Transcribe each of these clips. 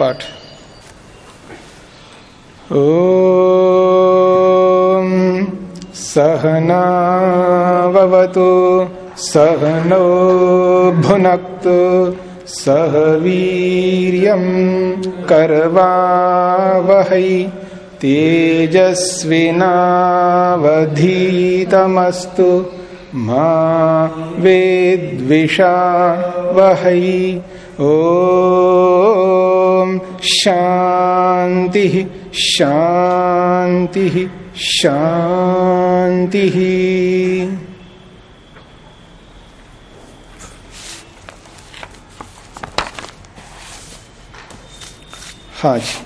पाठ। ओ सहनावतु सहनो भुनक्तु सह वीर्यं करवावहै तेजस्विनावधीतमस्तु मा वेद्विषा वहै ॐ शान्तिः शांति शांति हाँ जी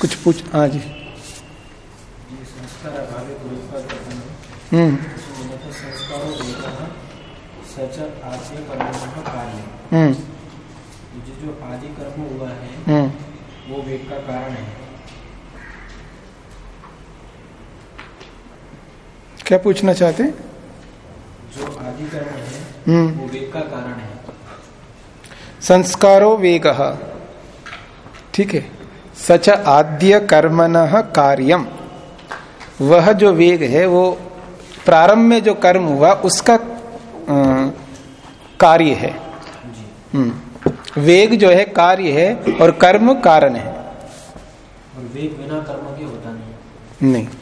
कुछ पूछ हाँ जी। हम्म सच आद्य कर्म कार्य हम्म जो जो आदि कर्म हुआ है हम्म। वो वेग का कारण है। क्या पूछना चाहते हैं? जो आदि कर्म है हम्म। वो वेग का कारण है। संस्कारो वेग। ठीक है। सच आद्य कर्मण कार्यम वह जो वेग है वो प्रारंभ में जो कर्म हुआ उसका कार्य है। हम्म। वेग जो है कार्य है और कर्म कारण है। और वेग बिना कर्म के होता नहीं। नहीं। तो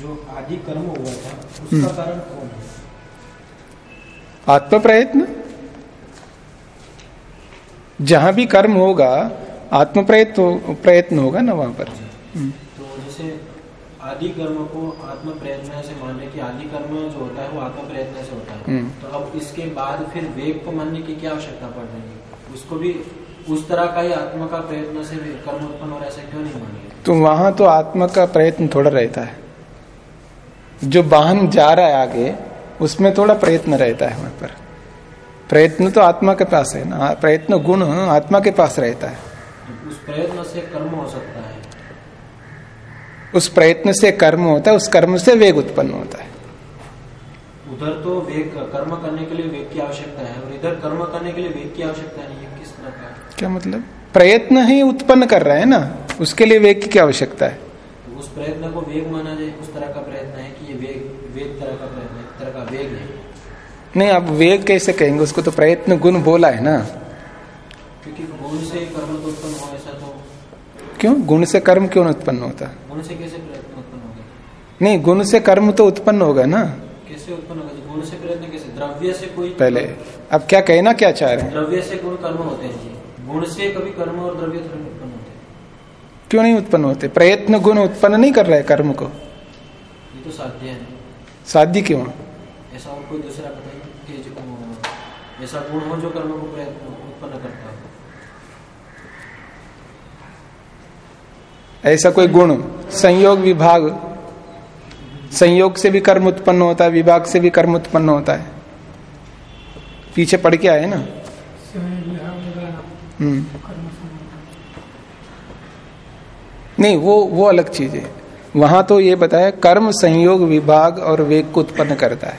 जो आदि कर्म हुआ था उसका कारण कौन है? आत्म प्रयत्न जहाँ भी कर्म होगा आत्म प्रयत्न प्रयत्न होगा ना वहाँ पर। तो जैसे आदि कर्म को आत्म प्रयत्न से मानने की आदि कर्म जो होता है वो आत्म प्रयत्न से होता है। हम्म। तो अब इसके बाद फिर वेग को मानने की क्या आवश्यकता पड़ रही है? उसको भी उस तरह का ही आत्मा का प्रयत्न से कर्म उत्पन्न हो रहा है ऐसा क्यों नहीं मानेंगे तो वहाँ तो आत्मा का प्रयत्न थोड़ा रहता है। जो वाहन जा रहा है आगे उसमें थोड़ा प्रयत्न रहता है वहाँ पर। प्रयत्न तो आत्मा के पास है ना। प्रयत्न गुण आत्मा के पास रहता है। उस प्रयत्न से कर्म हो सकता है। उस प्रयत्न से कर्म होता है उस कर्म से वेग उत्पन्न होता है। उधर तो वेग कर्म करने के लिए वेग की आवश्यकता है और इधर कर्म करने के लिए वेग की आवश्यकता नहीं है किस का क्या मतलब? प्रयत्न ही उत्पन्न कर रहा है ना उसके लिए वेग की क्या आवश्यकता है। तो उस प्रयत्न को वेग माना जाए उस तरह का प्रयत्न है कि ये वेग वेग तरह का प्रयत्न है तरह का वेग है। नहीं आप वेग कैसे कहेंगे उसको तो प्रयत्न गुण बोला है ना। क्योंकि गुण से कर्म तो उत्पन्न हो ऐसा तो क्यों? गुण से कर्म क्यों उत्पन्न होता? गुण से कैसे उत्पन्न होगा? नहीं गुण से कर्म तो उत्पन्न होगा ना। कैसे उत्पन्न होगा? गुण से प्रयत्न कैसे? द्रव्य से कोई पहले अब क्या कहना क्या चाह रहे? हैं द्रव्य से गुण कर्म होते हैं गुण से कभी कर्म और द्रव्य उत्पन्न होते। क्यों नहीं उत्पन्न होते? प्रयत्न गुण उत्पन्न नहीं कर रहे हैं कर्म को। ये तो साध्य है। साध्य क्यों? ऐसा और कोई दूसरा बताइए ऐसा गुण हो जो कर्म को प्रयत्न उत्पन्न करता हो। ऐसा कोई गुण, संयोग विभाग, संयोग से भी कर्म उत्पन्न होता है, विभाग से भी कर्म उत्पन्न होता है। पीछे पढ़ के आए ना? हम्म। नहीं, वो वो अलग चीज़ है। वहाँ तो ये बताया, कर्म संयोग विभाग और वेग को उत्पन्न करता है।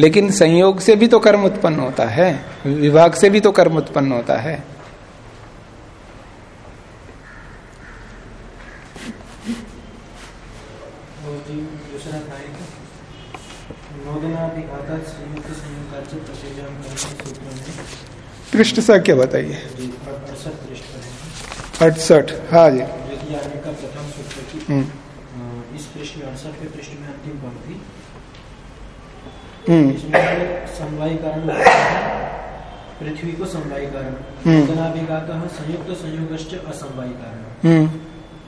लेकिन संयोग से भी तो कर्म उत्पन्न होता है, विभाग से भी तो कर्म उत्पन्न होता है और जी दूसरा था एक नोदनाभिघाता संयुक्त संयुगाच प्रसिद्धम कर्म सूत्र में पृष्ठ संख्या बताइए। अड़सठ है हाँ जी हम्म। इस पृष्ठ में अड़सठ पृष्ठ में अंतिम पंक्ति हम्म। समवाय कारण पृथ्वी को समवाय कारण। हम्म। संयुक्त संयुगश्च असमवाय कारण।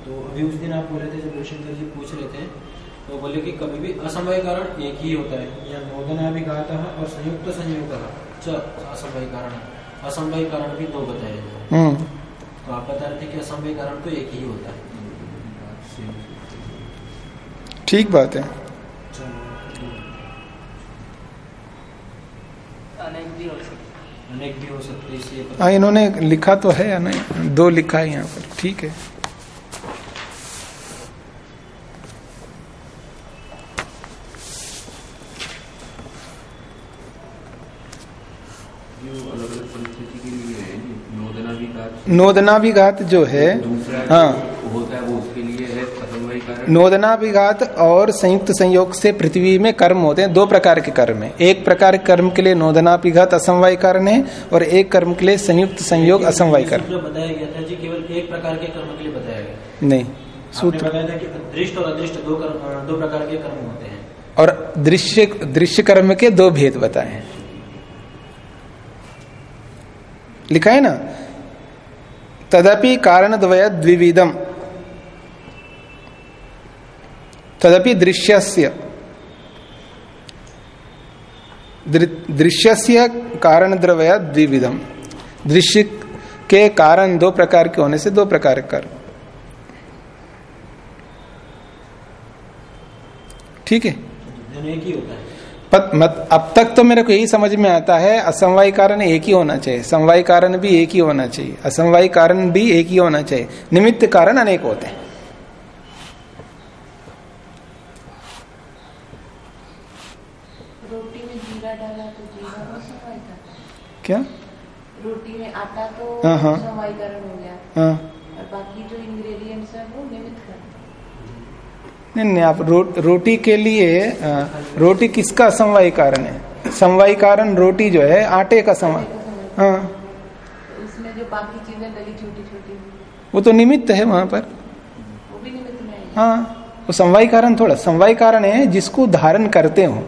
तो अभी उस दिन आप बोल रहे थे जब जी पूछ रहे थे तो बोले कि कभी भी असमवाय कारण एक ही होता है। या नोदनाभिघात और संयुक्त संयोग असमवाय कारण। असमवाय कारण भी दो बताए गए हम्म। तो आप बता रहे थे कि असमवाय कारण तो एक ही होता है। ठीक बात है। अनेक भी हो सकते अनेक भी सकते इसलिए हाँ इन्होंने लिखा तो है या नहीं? दो लिखा है यहाँ पर। ठीक है जो अलग अलग परिस्थिति के लिए है नोदना भी घात नोदनाभिघात जो है हाँ। होता है वो उसके लिए है नोदनाभिघात और संयुक्त संयोग से पृथ्वी में कर्म होते हैं दो प्रकार के कर्म है। एक प्रकार के कर्म के लिए नोदनाभिघात असमवाय कारण है और एक कर्म के लिए संयुक्त संयोग असमवाय कारण। बताया गया था जी केवल एक प्रकार के कर्म के लिए बताया गया। नहीं सूत्र बताया था कि दृष्ट और अदृष्ट दो कर्म दो प्रकार के कर्म होते हैं। और दृश्य दृश्य कर्म के दो भेद बताए हैं। लिखा है ना? तदपि कारण द्वय द्विविधम तदपि दृश्यस्य। दृश्यस्य कारण द्रवय द्विविधम दृश्य के कारण दो प्रकार के होने से दो प्रकार कर ठीक है। पत, मत, अब तक तो मेरे को यही समझ में आता है असमवाय कारण एक ही होना चाहिए। समवाय कारण भी एक ही होना चाहिए। असमवाय कारण भी एक ही होना चाहिए। निमित्त कारण अनेक होते हैं। रोटी में जीरा डाला तो क्या? रोटी में आटा तो हाँ, हाँ। सवाईकरण हो गया हाँ और बाकी जो इंग्रेडिएंट्स है वो निमित्त कर नहीं नहीं आप रो, रोटी के लिए रोटी किसका समवाय कारण है? समवाय कारण रोटी जो है आटे का समवाय। हाँ। उसमें जो बाकी चीज़ें डली छोटी छोटी। वो तो निमित्त है वहाँ पर। वो भी निमित्त में हाँ। वो समवाय कारण थोड़ा समवाय कारण है जिसको धारण करते हो।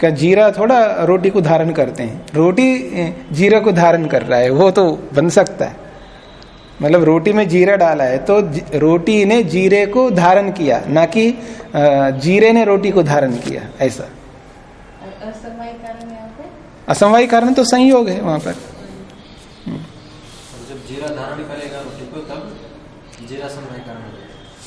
क्या जीरा थोड़ा रोटी को धारण करते हैं? रोटी जीरा को धारण कर रहा है वो तो बन सकता है। मतलब रोटी में जीरा डाला है तो रोटी ने जीरे को धारण किया ना कि जीरे ने रोटी को धारण किया ऐसा। असमवाय कारण यहाँ पे? असमवाय कारण तो संयोग है वहाँ पर। जब जीरा धारण करेगा रोटी को तब जीरा समय कारण हो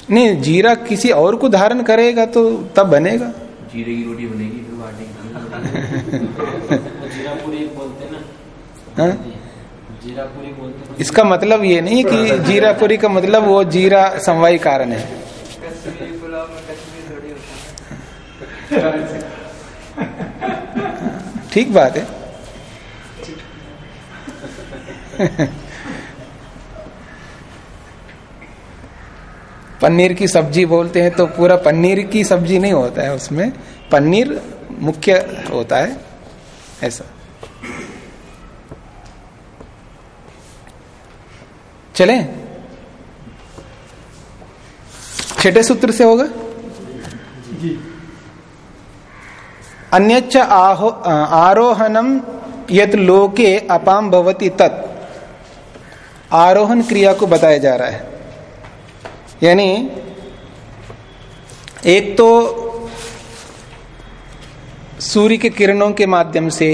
नहीं जीरा किसी और को धारण करेगा तो तब बनेगा। जीरे की रोटी बनेगी फिर वो आटे की रोटी जीरा पूरी बोलते हैं ना। इसका मतलब ये नहीं कि जीरापुरी का मतलब वो जीरा समवाय कारण है है। ठीक बात है। पनीर की सब्ज़ी बोलते हैं तो पूरा पनीर की सब्ज़ी नहीं होता है उसमें। पनीर मुख्य होता है। ऐसा। चले? छठे सूत्र से होगा? अन्य आहो आरोहणम यत लोके अपाम भवति तत्। आरोहण क्रिया को बताया जा रहा है। यानी एक तो सूर्य के किरणों के माध्यम से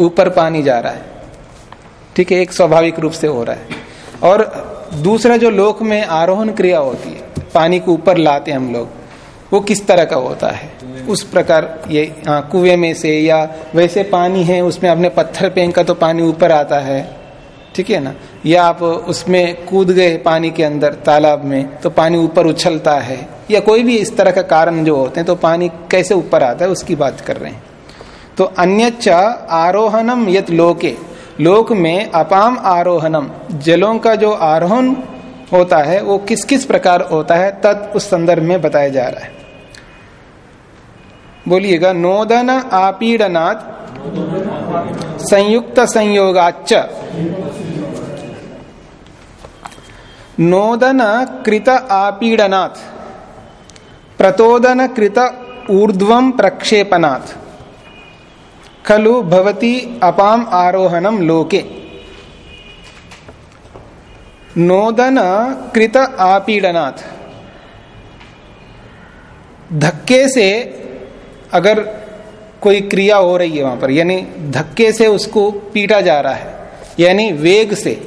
ऊपर पानी जा रहा है। ठीक है एक स्वाभाविक रूप से हो रहा है। और दूसरा जो लोक में आरोहण क्रिया होती है, पानी को ऊपर लाते हम लोग, वो किस तरह का होता है? उस प्रकार ये हाँ कुएँ में से या वैसे पानी है, उसमें आपने पत्थर फेंका तो पानी ऊपर आता है, ठीक है ना? या आप उसमें कूद गए पानी के अंदर, तालाब में तो पानी ऊपर उछलता है, या कोई भी इस तरह का कारण जो होते हैं तो पानी कैसे ऊपर आता है, उसकी बात कर रहे हैं। तो अन्यच्च आरोहणम यत लोके लोक में अपाम आरोहणम, जलों का जो आरोहण होता है, वो किस किस प्रकार होता है, तत् उस संदर्भ में बताया जा रहा है। बोलिएगा, नोदन आपीडनात् संयुक्त संयोगाच नोदन कृत आपीडनात्, प्रतोदन कृत ऊर्ध्वम प्रक्षेपणात् खलु भवती अपाम आरोहणम लोके। नोदन कृत आपीडनाथ धक्के से अगर कोई क्रिया हो रही है वहाँ पर, यानी धक्के से उसको पीटा जा रहा है, यानी वेग से।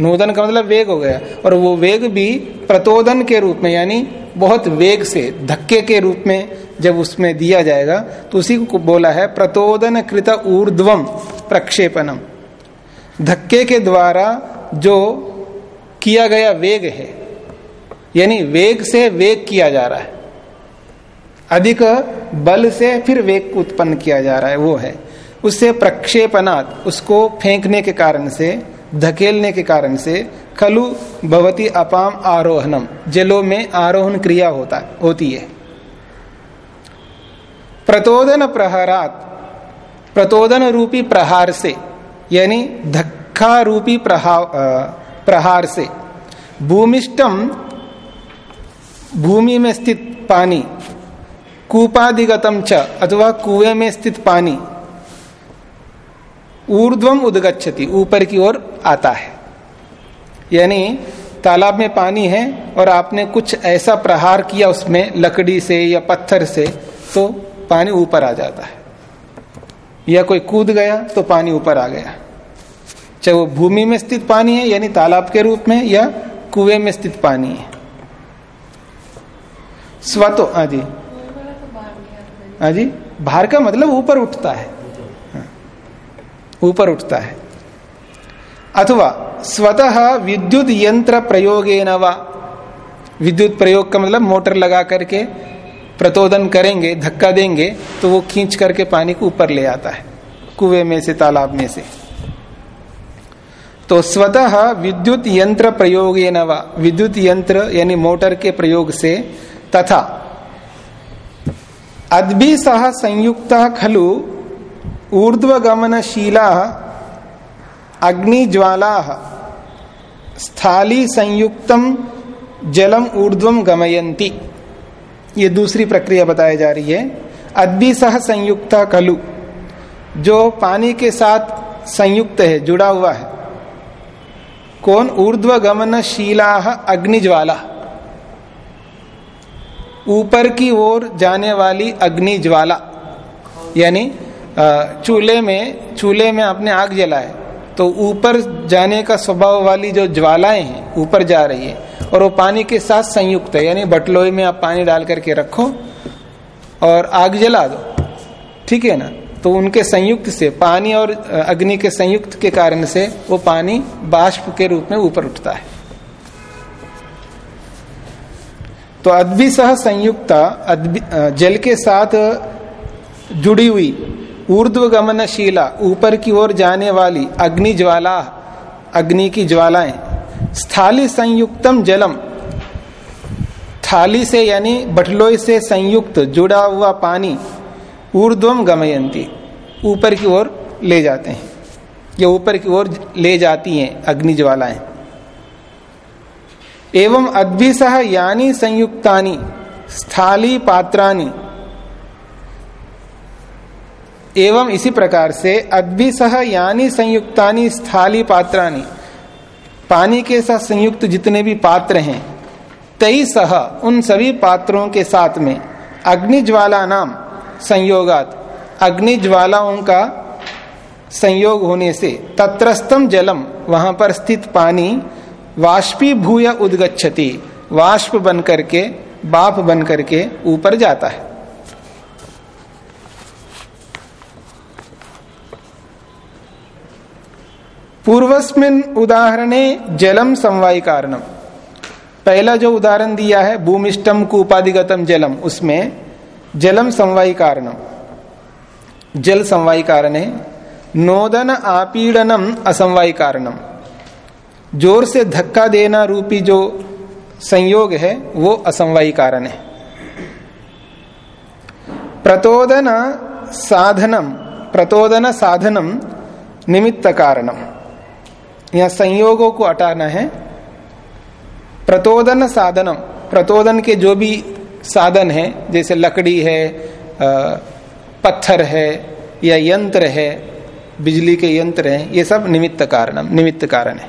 नोदन का मतलब वेग हो गया, और वो वेग भी प्रतोदन के रूप में, यानी बहुत वेग से, धक्के के रूप में जब उसमें दिया जाएगा तो उसी को बोला है प्रतोदन कृत ऊर्ध्वम प्रक्षेपणम धक्के के द्वारा जो किया गया वेग है, यानी वेग से वेग किया जा रहा है, अधिक बल से फिर वेग उत्पन्न किया जा रहा है, वो है। उससे प्रक्षेपनात् उसको फेंकने के कारण से धकेलने के कारण से खलु भवती अपाम आरोहणम, जलों में आरोहण क्रिया होता, होती है। प्रतोदन प्रहरात, प्रतोदन रूपी प्रहार से, यानी धक्का रूपी प्रहार से, भूमिष्टम, भूमि में स्थित पानी, कूपादिगतम च, अथवा कुएँ में स्थित पानी ऊर्ध्वम उदगछति ऊपर की ओर आता है। यानी तालाब में पानी है और आपने कुछ ऐसा प्रहार किया उसमें लकड़ी से या पत्थर से तो पानी ऊपर आ जाता है। या कोई कूद गया तो पानी ऊपर आ गया। चाहे वो भूमि में स्थित पानी है यानी तालाब के रूप में या कुएँ में स्थित पानी है। स्वतो हाँ जी। हाँ जी भार का मतलब ऊपर उठता हाँ। ऊपर उठता है। अथवा स्वतः विद्युत यंत्र प्रयोगे विद्युत प्रयोग का मतलब मोटर लगा करके प्रतोदन करेंगे, धक्का देंगे तो वो खींच करके पानी को ऊपर ले आता है, कुएँ में से, तालाब में से। तो स्वतः विद्युत यंत्र प्रयोग विद्युत यंत्र यानी मोटर के प्रयोग से तथा अद्भि सह संयुक्त खलु ऊर्ध्वगमनशीला, अग्निज्वाला, स्थाली संयुक्तम जलम ऊर्ध्वम गमयंती ये दूसरी प्रक्रिया बताई जा रही है। अद्भि सह संयुक्त खलु, जो पानी के साथ संयुक्त है, जुड़ा हुआ है। कौन? ऊर्ध्व गमनशीला अग्निज्वाला। ऊपर की ओर जाने वाली अग्निज्वाला, यानी चूल्हे में चूल्हे में आपने आग जलाए तो ऊपर जाने का स्वभाव वाली जो ज्वालाएँ हैं, ऊपर जा रही है, और वो पानी के साथ संयुक्त है, यानी बटलोई में आप पानी डाल करके रखो और आग जला दो। ठीक है ना? तो उनके संयुक्त से, पानी और अग्नि के संयुक्त के कारण से वो पानी बाष्प के रूप में ऊपर उठता है। तो अद्भि सह संयुक्त जल के साथ जुड़ी हुई ऊर्ध्व गमनशीला ऊपर की ओर जाने वाली अग्नि ज्वाला, अग्नि की ज्वालाएँ, स्थाली संयुक्तम जलम, थाली से यानी बटलोई से संयुक्त जुड़ा हुआ पानी ऊर्ध्वम गमयंती, ऊपर की ओर ले जाते हैं। या ऊपर की ओर ले जाती हैं अग्नि ज्वालाएँ। एवं अद्भिसह यानी संयुक्तानि, स्थाली पात्रानी एवं इसी प्रकार से अद्भिसह यानी संयुक्तानि स्थाली पात्रानी पानी के साथ संयुक्त जितने भी पात्र हैं तई सह उन सभी पात्रों के साथ में अग्निज्वाला नाम संयोगात, अग्निज्वालाओं का संयोग होने से तत्रस्तम जलम वहाँ पर स्थित पानी वाष्पी भूय उदगछति वाष्प बन करके बाप बन करके ऊपर जाता है। पूर्वस्मिन उदाहरणे जलम समवाय कारणम। पहला जो उदाहरण दिया है भूमिष्टम कूपाधिगतम जलम, उसमें जलम समवाय कारणम। जल समवाय कारण है, नोदन आपीड़नम असमवाय कारणम। ज़ोर से धक्का देना रूपी जो संयोग है, वो असमवायी कारण है। प्रतोदन साधनम प्रतोदन साधनम निमित्त कारणम। यह संयोगों को हटाना है। प्रतोदन साधनम। प्रतोदन के जो भी साधन है, जैसे लकड़ी है पत्थर है, या यंत्र है, बिजली के यंत्र हैं, ये सब निमित्त कारण निमित्त कारण है।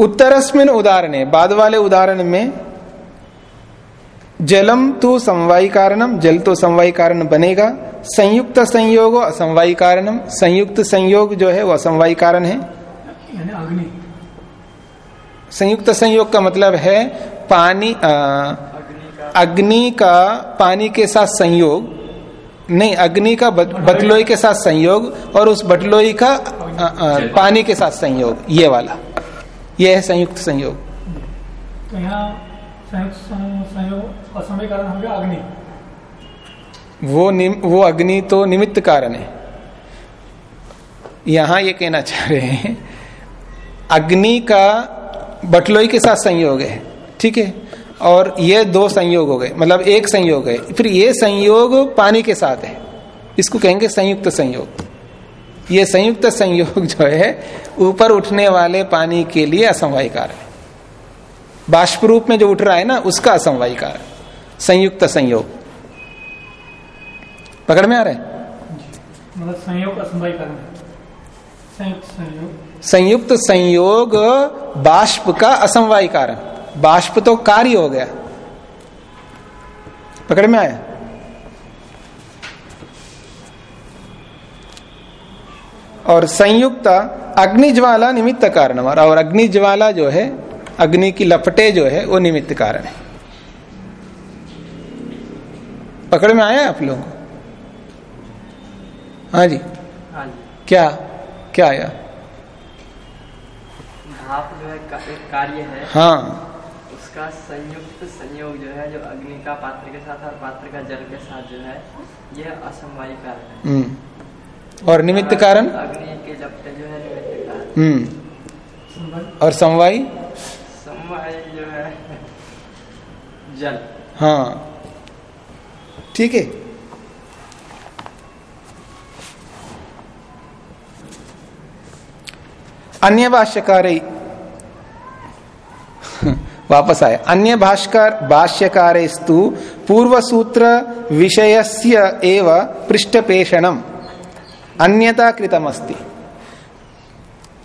उत्तरस्मिन उदाहरण बाद वाले उदाहरण में जलम तो समवायी कारणम जल तो समवायी कारण बनेगा। संयुक्त संयोग असमवायी कारणम। संयुक्त संयोग जो है वो असमवायी कारण है। अग्नि। संयुक्त संयोग का मतलब है पानी अग्नि का पानी के साथ संयोग। नहीं अग्नि का बटलोई के साथ संयोग और उस बटलोई का आ, आ, पानी के साथ संयोग। ये वाला। यह है संयुक्त संयोग। तो संयोग कारण अग्नि वो निम, वो अग्नि तो निमित्त कारण है यहाँ ये कहना चाह रहे हैं अग्नि का बटलोई के साथ संयोग है ठीक है और ये दो संयोग हो गए मतलब एक संयोग है फिर ये संयोग पानी के साथ है इसको कहेंगे संयुक्त संयोग ये संयुक्त संयोग जो है ऊपर उठने वाले पानी के लिए असमवाय कारण है बाष्प रूप में जो उठ रहा है ना उसका असमवाय कारण संयुक्त संयोग। पकड़ में आ रहा है? मतलब संयोग संयुक्त संयोग। संयुक्त संयोग बाष्प का असमवाय कारण। बाष्प तो कार्य हो गया। पकड़ में आया और संयुक्त अग्निज्वाला निमित्त कारण और अग्निज्वाला जो है अग्नि की लपटे जो है वो निमित्त कारण है। पकड़ में आया आप लोगों को? हाँ जी। हाँ क्या क्या आया? भाप जो है का, एक कार्य है। हाँ। उसका संयुक्त संयोग जो है जो अग्नि का पात्र के साथ और पात्र का जल के साथ जो है यह असमवायी कारण है। हम्म। और निमित्त कारण? अग्नि के जपटे जो है निमित्त कारण। हम्म। और समवाई समवाय? जल। हाँ। ठीक है। अन्य भाष्यकार वापस आए अन्य भाष्कर भाष्यकारेस्तु पूर्व सूत्र विषयस्य एव पृष्ठपेषणम। अन्यता कृतमस्ति।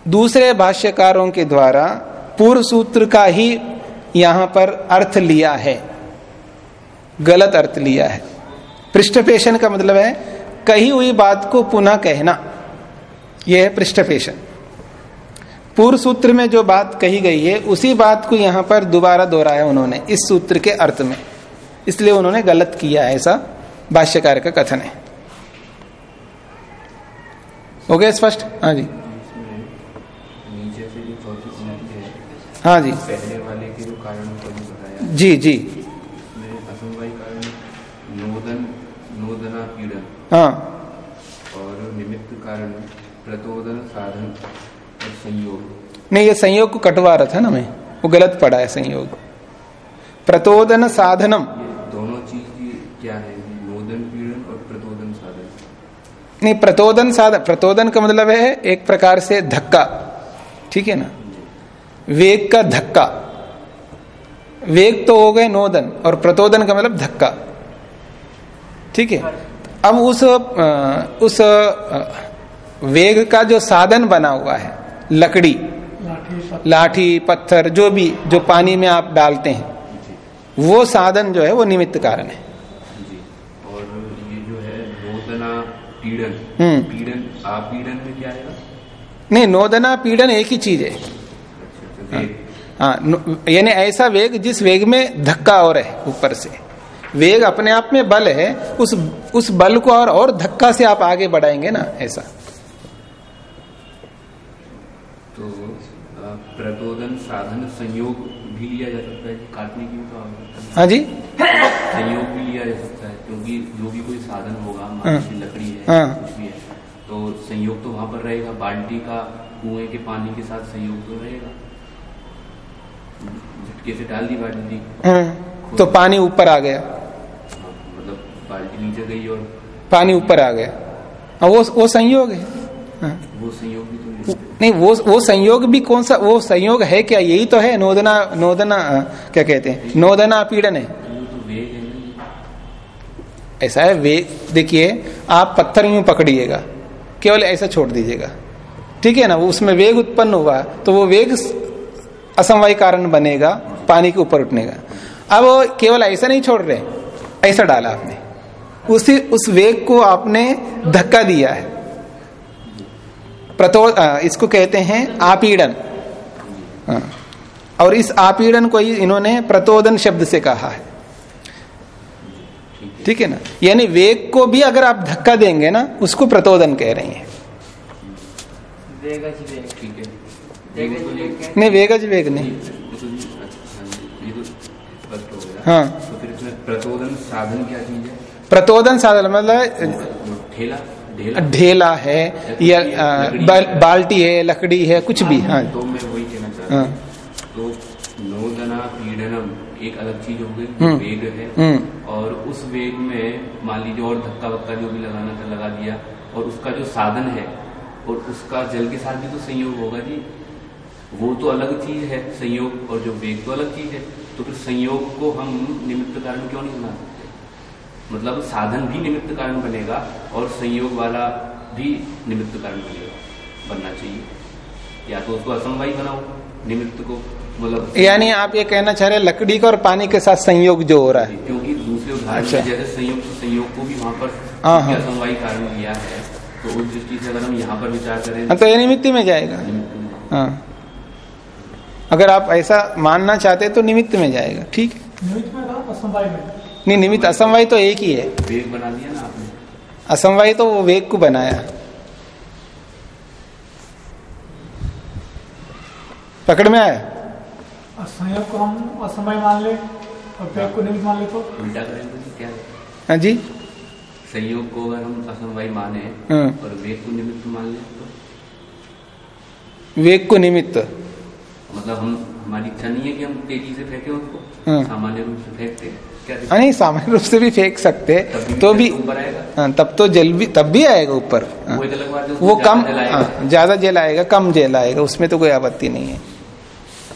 दूसरे भाष्यकारों के द्वारा पूर्व सूत्र का ही यहाँ पर अर्थ लिया है। गलत अर्थ लिया है। पृष्ठपेशन का मतलब है, कही हुई बात को पुनः कहना। यह है पृष्ठपेशन। पूर्व सूत्र में जो बात कही गई है, उसी बात को यहाँ पर दोबारा दोहराया उन्होंने, इस सूत्र के अर्थ में। इसलिए उन्होंने गलत किया ऐसा भाष्यकार का कथन है। हो गया स्पष्ट? हाँ जी। है जी। पहले वाले के जो कारणों बताया। जी जी। नोदन नोदना पीड़न हाँ। और निमित्त कारण प्रतोदन साधन और संयोग। नहीं ये संयोग को कटवा रहा था ना मैं। वो गलत पड़ा है संयोग। प्रतोदन साधनम। दोनों चीज़ की क्या है? नोदन पीड़न और प्रतोदन साधन। नहीं प्रतोदन साधन प्रतोदन का मतलब है एक प्रकार से धक्का। ठीक है ना? वेग का धक्का। वेग तो हो गए नोदन और प्रतोदन का मतलब धक्का। ठीक है? अब उस उस वेग का जो साधन बना हुआ है लकड़ी लाठी पत्थर जो भी जो पानी में आप डालते हैं वो साधन जो है वो निमित्त कारण है। और ये जो है नोदना पीड़न। हम्म। पीड़न में क्या आएगा नहीं नोदना पीड़न एक ही चीज़ है अच्छा अच्छा वेग हाँ नो- यानी ऐसा वेग जिस वेग में धक्का और है ऊपर से वेग अपने आप में बल है उस उस बल को और और धक्का से आप आगे बढ़ाएँगे ना ऐसा। तो प्रतोदन साधन संयोग भी लिया जा सकता है काटने की तो हाँ जी। संयोग भी लिया जा सकता है क्योंकि जो भी कोई साधन होगा हाँ। लकड़ी है हाँ। कुछ भी है तो संयोग तो वहाँ पर रहेगा बाल्टी का कुएँ के पानी के साथ संयोग तो रहेगा। झटके से डाल दी बाल्टी हाँ, तो पानी ऊपर आ गया। हाँ, मतलब बाल्टी नीचे गई और पानी ऊपर आ गया। हाँ, वो वो संयोग है। हाँ। वो संयोग भी तो नहीं वो वो संयोग भी कौन सा वो संयोग है क्या? यही तो है नोदना नोदना अ, क्या कहते हैं? नोदना पीड़न है। वो तो है ऐसा है वेग देखिए आप पत्थर यूँ पकड़िएगा। केवल ऐसा छोड़ दीजिएगा। ठीक है ना उसमें वेग उत्पन्न हुआ तो वो वेग असमवाय कारण बनेगा, पानी के ऊपर उठने का अब केवल ऐसा नहीं छोड़ रहे, ऐसा डाला आपने। उसी, उस वेग को आपने धक्का दिया है। प्रतो इसको कहते हैं आपीड़न। और इस आपीड़न को इन्होंने प्रतोदन शब्द से कहा है। ठीक है ना? यानी वेग को भी अगर आप धक्का देंगे ना, उसको प्रतोदन कह रही हैं। नहीं वेगज वेग नहीं। हाँ, ये हाँ फिर इसमें प्रचोदन साधन क्या चीज़ है प्रतोदन साधन मतलब ढेला है। या बाल्टी है लकड़ी है कुछ भी हाँ तो मैं वही कहना चाहता हाँ। हूँ। तो नोदना पीड़नम एक अलग चीज़ हो गई हम्म। वेग है। हम्म। और उस वेग में मान लीजिए और धक्का वक्का जो भी लगाना था लगा दिया और उसका जो साधन है और उसका जल के साथ भी तो संयोग होगा जी। वो तो अलग चीज़ है संयोग और जो वेग तो अलग चीज़ है। तो फिर संयोग को हम निमित्त कारण क्यों नहीं बना सकते? मतलब साधन भी निमित्त कारण बनेगा और संयोग वाला भी निमित्त कारण बनेगा बनना चाहिए। या तो उसको असमवाई बनाओ निमित्त को मतलब यानी आप ये कहना चाह रहे हैं लकड़ी का और पानी के साथ संयोग जो हो रहा है। क्योंकि दूसरे उदाहरण अच्छा। जैसे संयोग तो संयोग को भी वहाँ पर हाँ, हाँ। असमवाई कारण दिया है। तो उस दृष्टि से अगर हम यहाँ पर विचार करें हाँ, तो ये निमित्त में जाएगा। हाँ। अगर आप ऐसा मानना चाहते हैं तो निमित्त में जाएगा ठीक है? निमित्त में कहा असमवाय में नहीं निमित्त असमवाय तो एक ही है। वेग बना दिया ना आपने। असमवाय तो वो वेग को बनाया। पकड़ में आया? और संयोग को हम असमय मान ले और पेट को निमित्त मान ले तो? उल्टा करेंगे तो क्या? है हाँ जी। संयोग को अगर हम असमवाई माने हाँ। और वेग को निमित्त मान लें तो? वेग को निमित्त। मतलब हम हमारी इच्छा नहीं है कि हम तेज़ी से फेंके उसको हाँ। सामान्य रूप से फेंकते। नहीं सामान्य रूप से भी फेंक सकते। तो भी हाँ, तब तो जल भी तब भी आएगा ऊपर। हाँ। वो कम। हाँ, ज़्यादा जल आएगा कम जल आएगा उसमें तो कोई आपत्ति नहीं है।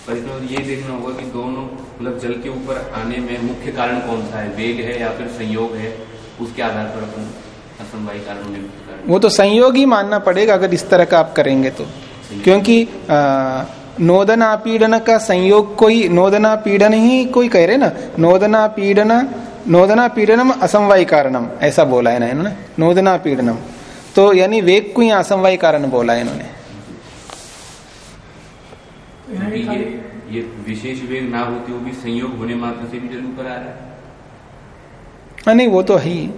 पर इसमें ये देखना होगा कि दोनों मतलब जल के ऊपर आने में मुख्य कारण कौन सा है? वेग है या फिर संयोग है? उसके आधार पर अपन असमवाई कारण कारण। वो तो संयोग ही मानना पड़ेगा अगर इस तरह का आप करेंगे तो। क्योंकि आ, नोदना पीड़न का संयोग कोई नोदना पीड़न ही कोई कह रहे ना नोदना पीड़न नोदना पीड़नम असमवाय कारणम ऐसा बोला है ना इन्होंने नोदना पीड़नम तो यानी वेग को ही असमवाय कारण बोला है इन्होंने। ये ये विशेष वेग ना होते हुए भी संयोग होने मात्र से भी ज़रूर आ रहा है। हाँ, नहीं वो तो है ही।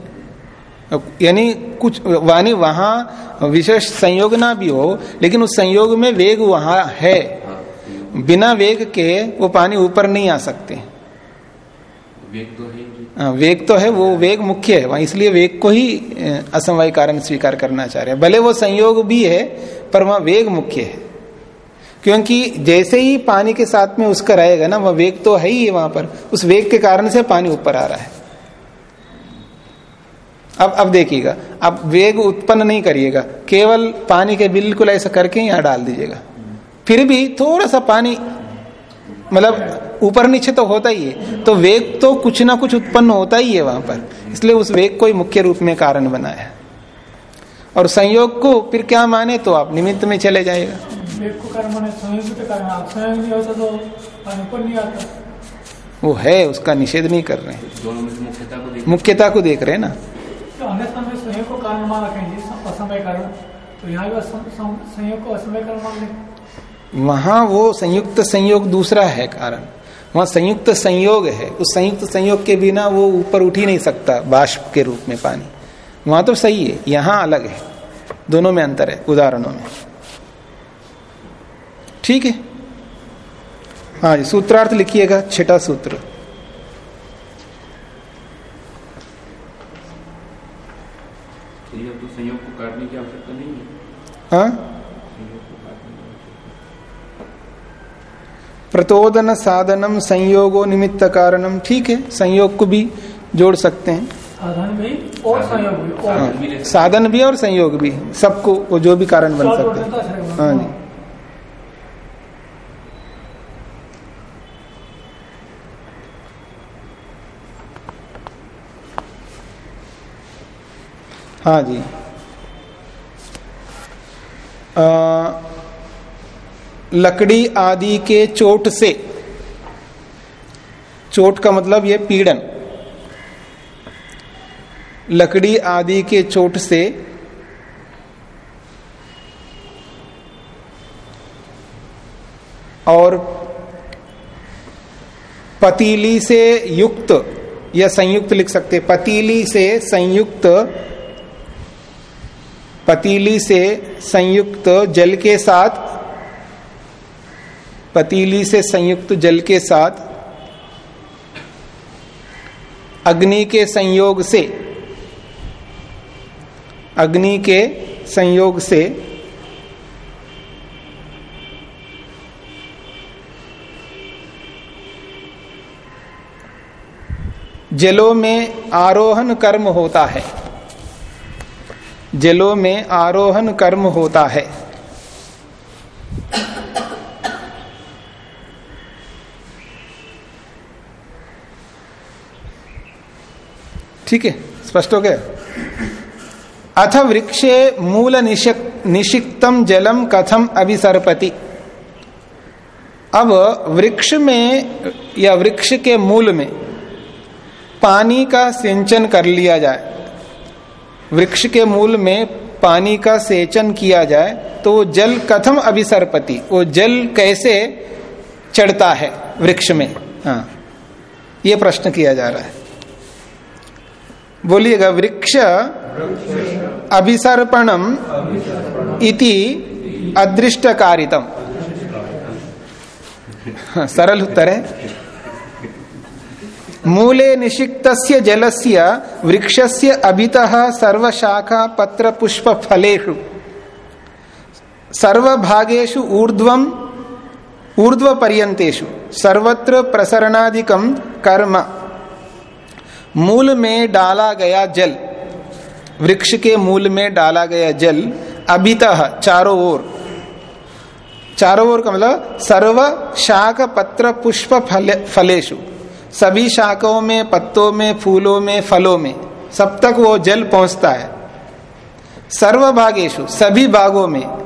यानी कुछ वानी वहाँ विशेष संयोग ना भी हो लेकिन उस संयोग में वेग वहाँ है। बिना वेग के वो पानी ऊपर नहीं आ सकते। वेग तो है ही। वेग तो है वो वेग मुख्य है वहाँ इसलिए वेग को ही असमवाय कारण स्वीकार करना चाह रहे हैं। भले वो संयोग भी है पर वहाँ वेग मुख्य है। क्योंकि जैसे ही पानी के साथ में उसका रहेगा ना वह वेग तो है ही है वहाँ पर उस वेग के कारण से पानी ऊपर आ रहा है। अब अब देखिएगा। अब वेग उत्पन्न नहीं करिएगा। केवल पानी के बिल्कुल ऐसा करके यहाँ डाल दीजिएगा। फिर भी थोड़ा सा पानी मतलब ऊपर नीचे तो होता ही है। तो वेग तो कुछ ना कुछ उत्पन्न होता ही है वहाँ पर। इसलिए उस वेग को ही मुख्य रूप में कारण बनाया और संयोग को फिर क्या माने तो आप निमित्त में चले जाएगा तो वो है उसका निषेध नहीं कर रहे हैं। मुख्यता को देख रहे हैं ना। तो अन्यथा में संयोग को कारण मान रखेंगे असमय कारण तो यहाँ भी संयोग को असमय कारण मान लें। वहाँ वो संयुक्त संयोग दूसरा है कारण। वहाँ संयुक्त संयोग है। उस संयुक्त संयोग के बिना वो ऊपर उठ ही नहीं सकता, बाष्प के रूप में पानी। वहाँ तो सही है, यहाँ अलग है। दोनों में अंतर है, उदाहरणों में। ठीक है? हाँ जी, सूत्रार्थ लिखिएगा, छठा सूत्र चलिए अब तो संयोग को काटने की आवश्यकता नहीं है हाँ प्रतोदन साधनम संयोगो निमित्त कारणम ठीक है संयोग को भी जोड़ सकते हैं। साधन भी और संयोग भी और हाँ, साधन भी साधन भी और संयोग भी सबको वो जो भी कारण बन सकते हैं। हाँ जी। हाँ जी। लकड़ी आदि के चोट से। चोट का मतलब ये पीड़न। लकड़ी आदि के चोट से और पतीली से युक्त, या संयुक्त लिख सकते पतीली से संयुक्त पतीली से संयुक्त जल के साथ, पतीली से संयुक्त जल के साथ, अग्नि के संयोग से, अग्नि के संयोग से, जलों में आरोहण कर्म होता है। जलों में आरोहण कर्म होता है। ठीक है? स्पष्ट हो गया? अथ वृक्षे मूल निषिक्तम जलम कथम अभिसर्पति। अब वृक्ष में या वृक्ष के मूल में पानी का सिंचन कर लिया जाए। वृक्ष के मूल में पानी का सेचन किया जाए तो वो जल कथम अभिसरपति वो जल कैसे चढ़ता है वृक्ष में? हाँ ये प्रश्न किया जा रहा है। बोलिएगा वृक्ष अभिसर्पणम इति अदृष्ट कारितम हाँ, सरल उत्तर है। मूले निषिक्त जलस्य वृक्षस्य अभितः सर्वशाखा पत्र पुष्प फलेषु सर्वभागेषु ऊर्ध्वम ऊर्ध्व पर्यंतेषु सर्वत्र प्रसरणादिकम कर्म। मूल में डाला गया जल। वृक्ष के मूल में डाला गया जल। अभितः चारों ओर। चारों ओर का मतलब सर्व शाख पत्र पुष्प फले, फलेशु सभी शाखाओं में पत्तों में फूलों में फलों में सब तक वो जल पहुँचता है। सर्व सर्वभागेशु सभी भागों में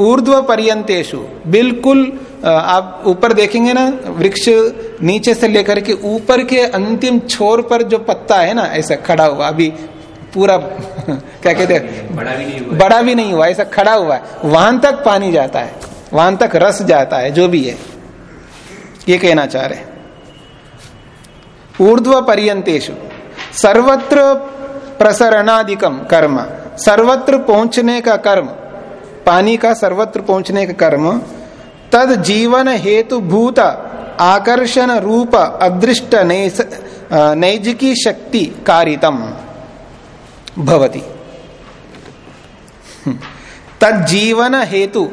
ऊर्ध्व पर्यंतेशु बिल्कुल आप ऊपर देखेंगे ना वृक्ष नीचे से लेकर के ऊपर के अंतिम छोर पर जो पत्ता है ना ऐसा खड़ा हुआ अभी पूरा क्या कहते हैं? बड़ा भी नहीं हुआ बड़ा भी नहीं हुआ ऐसा खड़ा हुआ है। वहाँ तक पानी जाता है वहाँ तक रस जाता है जो भी है। ये कहना चाह रहे ऊर्ध्व पर्यंतेशु सर्वत्र प्रसरणादिकम कर्म। सर्वत्र पहुँचने का कर्म। पानी का सर्वत्र पहुँचने का कर्म। तद जीवन हेतु भूत आकर्षण रूप अदृष्ट नैजिकी शक्ति कारितम भवती। तद जीवन हेतु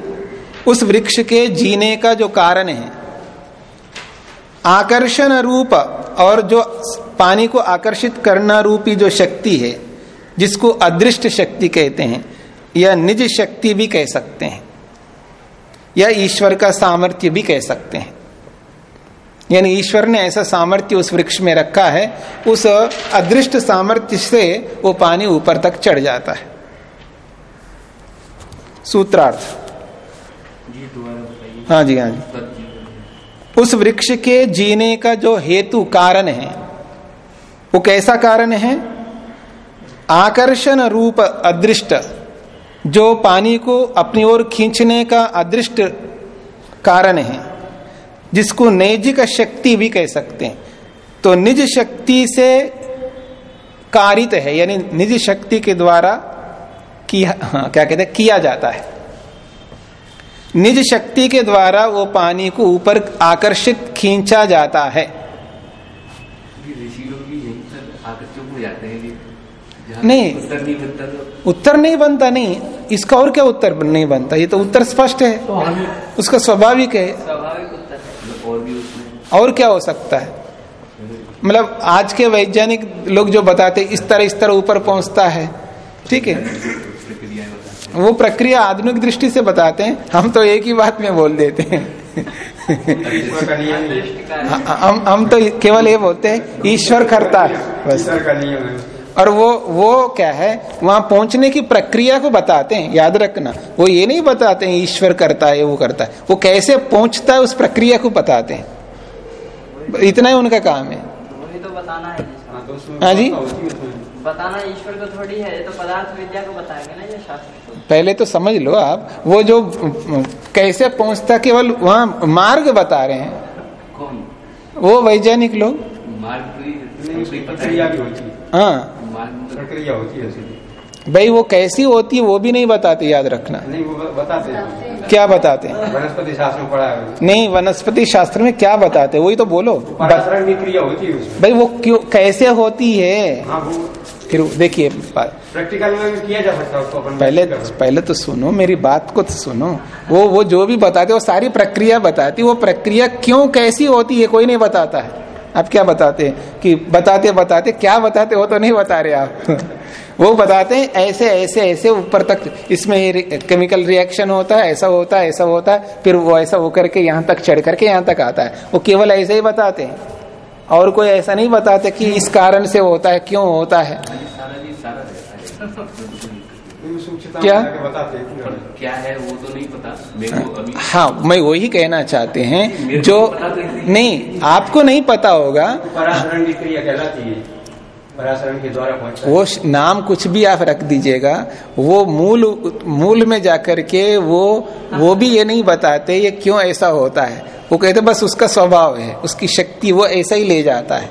उस वृक्ष के जीने का जो कारण है आकर्षण रूप और जो पानी को आकर्षित करना रूपी जो शक्ति है जिसको अदृष्ट शक्ति कहते हैं या निज शक्ति भी कह सकते हैं या ईश्वर का सामर्थ्य भी कह सकते हैं। यानी ईश्वर ने ऐसा सामर्थ्य उस वृक्ष में रखा है उस अदृष्ट सामर्थ्य से वो पानी ऊपर तक चढ़ जाता है। सूत्रार्थ। जी हाँ जी हाँ जी। उस वृक्ष के जीने का जो हेतु कारण है वो कैसा कारण है? आकर्षण रूप अदृष्ट जो पानी को अपनी ओर खींचने का अदृष्ट कारण है जिसको नैजिक शक्ति भी कह सकते हैं। तो निज शक्ति से कारित है यानी निज शक्ति के द्वारा किया हाँ, क्या कहते हैं? किया जाता है। निज शक्ति के द्वारा वो पानी को ऊपर आकर्षित खींचा जाता है। नहीं। उत्तर नहीं बनता तो उत्तर नहीं बनता नहीं। इसका और क्या उत्तर नहीं बनता? ये तो उत्तर स्पष्ट है। तो उसका स्वाभाविक है। स्वाभाविक उत्तर है। मतलब और क्या हो सकता है? मतलब आज के वैज्ञानिक लोग जो बताते इस तरह इस तरह ऊपर पहुँचता है। ठीक हैं? वो प्रक्रिया आधुनिक दृष्टि से बताते हैं। हम तो एक ही बात में बोल देते हैं। हम हम तो केवल ये बोलते हैं ईश्वर करता है। बस। और वो वो क्या है? वहाँ पहुँचने की प्रक्रिया को बताते हैं याद रखना। वो ये नहीं बताते हैं ईश्वर करता है वो करता है। वो कैसे पहुँचता है उस प्रक्रिया को बताते हैं। इतना ही उनका काम है। वही तो बताना है। हाँ जी? बताना ईश्वर को थोड़ी है ये तो पदार्थ विद्या को बताएँगे ना ये शास्त्र को। पहले तो समझ लो आप वो जो कैसे पहुँचता केवल वहाँ मार्ग बता रहे हैं। कौन? वो वैज्ञानिक लोग। मार्ग तो ही प्रक्रिया भी होती है। हाँ। प्रक्रिया होती है भाई वो कैसी होती है वो भी नहीं बताते याद रखना। नहीं वो बताते क्या बताते हैं? वनस्पति शास्त्र में पढ़ा है नहीं वनस्पति शास्त्र में क्या बताते वही तो बोलो। क्रिया होती है भाई वो क्यों कैसे होती है? हाँ फिर देखिए प्रैक्टिकल में किया जा सकता है उसको अपन पहले पहले तो सुनो मेरी बात को तो सुनो। वो वो जो भी बताते वो सारी प्रक्रिया बताती वो प्रक्रिया क्यों कैसी होती है कोई नहीं बताता है। आप क्या बताते हैं? कि बताते बताते क्या बताते हो तो नहीं बता रहे आप। वो बताते हैं ऐसे ऐसे ऐसे ऊपर तक इसमें केमिकल रिएक्शन होता है ऐसा होता है ऐसा होता है फिर वो ऐसा होकर के यहाँ तक चढ़ करके यहाँ तक आता है। वो केवल ऐसे ही बताते हैं। और कोई ऐसा नहीं बताते कि इस कारण से होता है क्यों होता है। क्या? हैं क्या है वो तो नहीं पता। मेरे को अभी हाँ मैं वही कहना चाहते हैं जो तो नहीं आपको नहीं पता होगा। की द्वारा वो नाम कुछ भी आप रख दीजिएगा, वो मूल मूल में जाकर के वो वो भी ये नहीं बताते ये क्यों ऐसा होता है। वो कहते बस उसका स्वभाव है, उसकी शक्ति, वो ऐसा ही ले जाता है।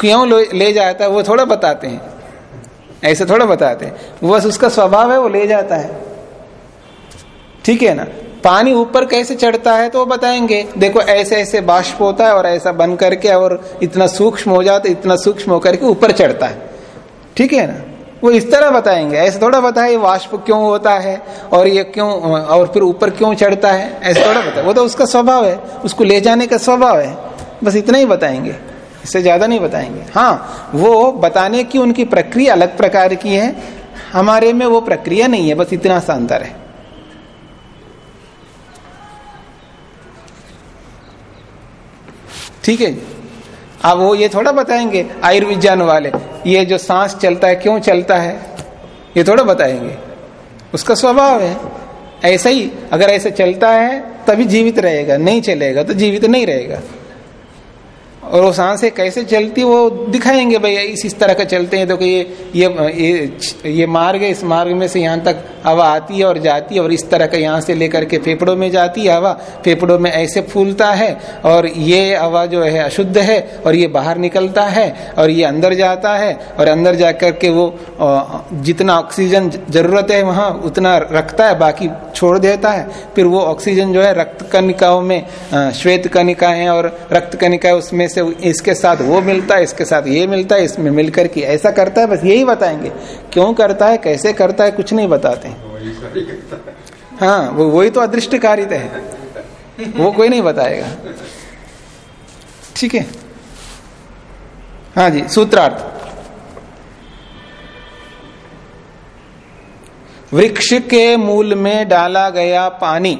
क्यों ले जाता है, वो थोड़ा बताते हैं। ऐसे थोड़ा बताते हैं। बस उसका स्वभाव है, वो ले जाता है। ठीक है ना? पानी ऊपर कैसे चढ़ता है तो वो बताएँगे। देखो, ऐसे ऐसे बाष्प होता है और ऐसा बन करके और इतना सूक्ष्म हो जाता है, इतना सूक्ष्म होकर के ऊपर चढ़ता है। ठीक है ना? वो इस तरह बताएँगे। ऐसे थोड़ा बताए वाष्प क्यों होता है और ये क्यों, और फिर ऊपर क्यों चढ़ता है? ऐसे थोड़ा बताए। वो तो उसका स्वभाव है, उसको ले जाने का स्वभाव है। बस इतना ही बताएँगे। इससे ज़्यादा नहीं बताएँगे। हाँ वो बताने की उनकी प्रक्रिया अलग प्रकार की है। हमारे में वो प्रक्रिया नहीं है, बस इतना सा अंतर है। ठीक है? अब वो ये थोड़ा बताएँगे, आयुर्विज्ञान वाले, ये जो सांस चलता है, क्यों चलता है? ये थोड़ा बताएँगे। उसका स्वभाव है। ऐसा ही, अगर ऐसे चलता है, तभी जीवित रहेगा, नहीं चलेगा तो जीवित नहीं रहेगा। और वो साँसें कैसे चलती वो दिखाएँगे भाई इस इस तरह का चलते हैं तो कि ये ये ये, ये मार्ग है इस मार्ग में से यहाँ तक हवा आती है और जाती है और इस तरह का यहाँ से लेकर के फेफड़ों में जाती है हवा फेफड़ों में ऐसे फूलता है और ये हवा जो है अशुद्ध है और ये बाहर निकलता है और ये अंदर जाता है और अंदर जाकर के वो जितना ऑक्सीजन ज़रूरत है वहाँ उतना रखता है बाकी छोड़ देता है फिर वो ऑक्सीजन जो है रक्त कनिकाओं में श्वेत कनिकाएँ और रक्त कनिकाएँ उसमें से इसके साथ वो मिलता है इसके साथ ये मिलता है इसमें मिलकर के ऐसा करता है बस यही बताएँगे। क्यों करता है कैसे करता है कुछ नहीं बताते हाँ। वो वही तो अदृष्ट कारिता है। वो कोई नहीं बताएगा। ठीक है? हाँ जी सूत्रार्थ। वृक्ष के मूल में डाला गया पानी।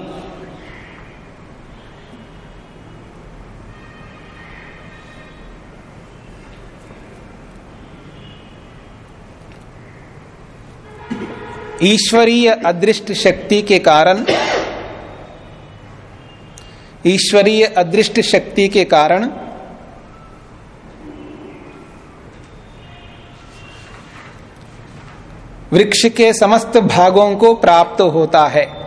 ईश्वरीय अदृष्ट शक्ति के कारण, ईश्वरीय अदृष्ट शक्ति के कारण, वृक्ष के समस्त भागों को प्राप्त होता है।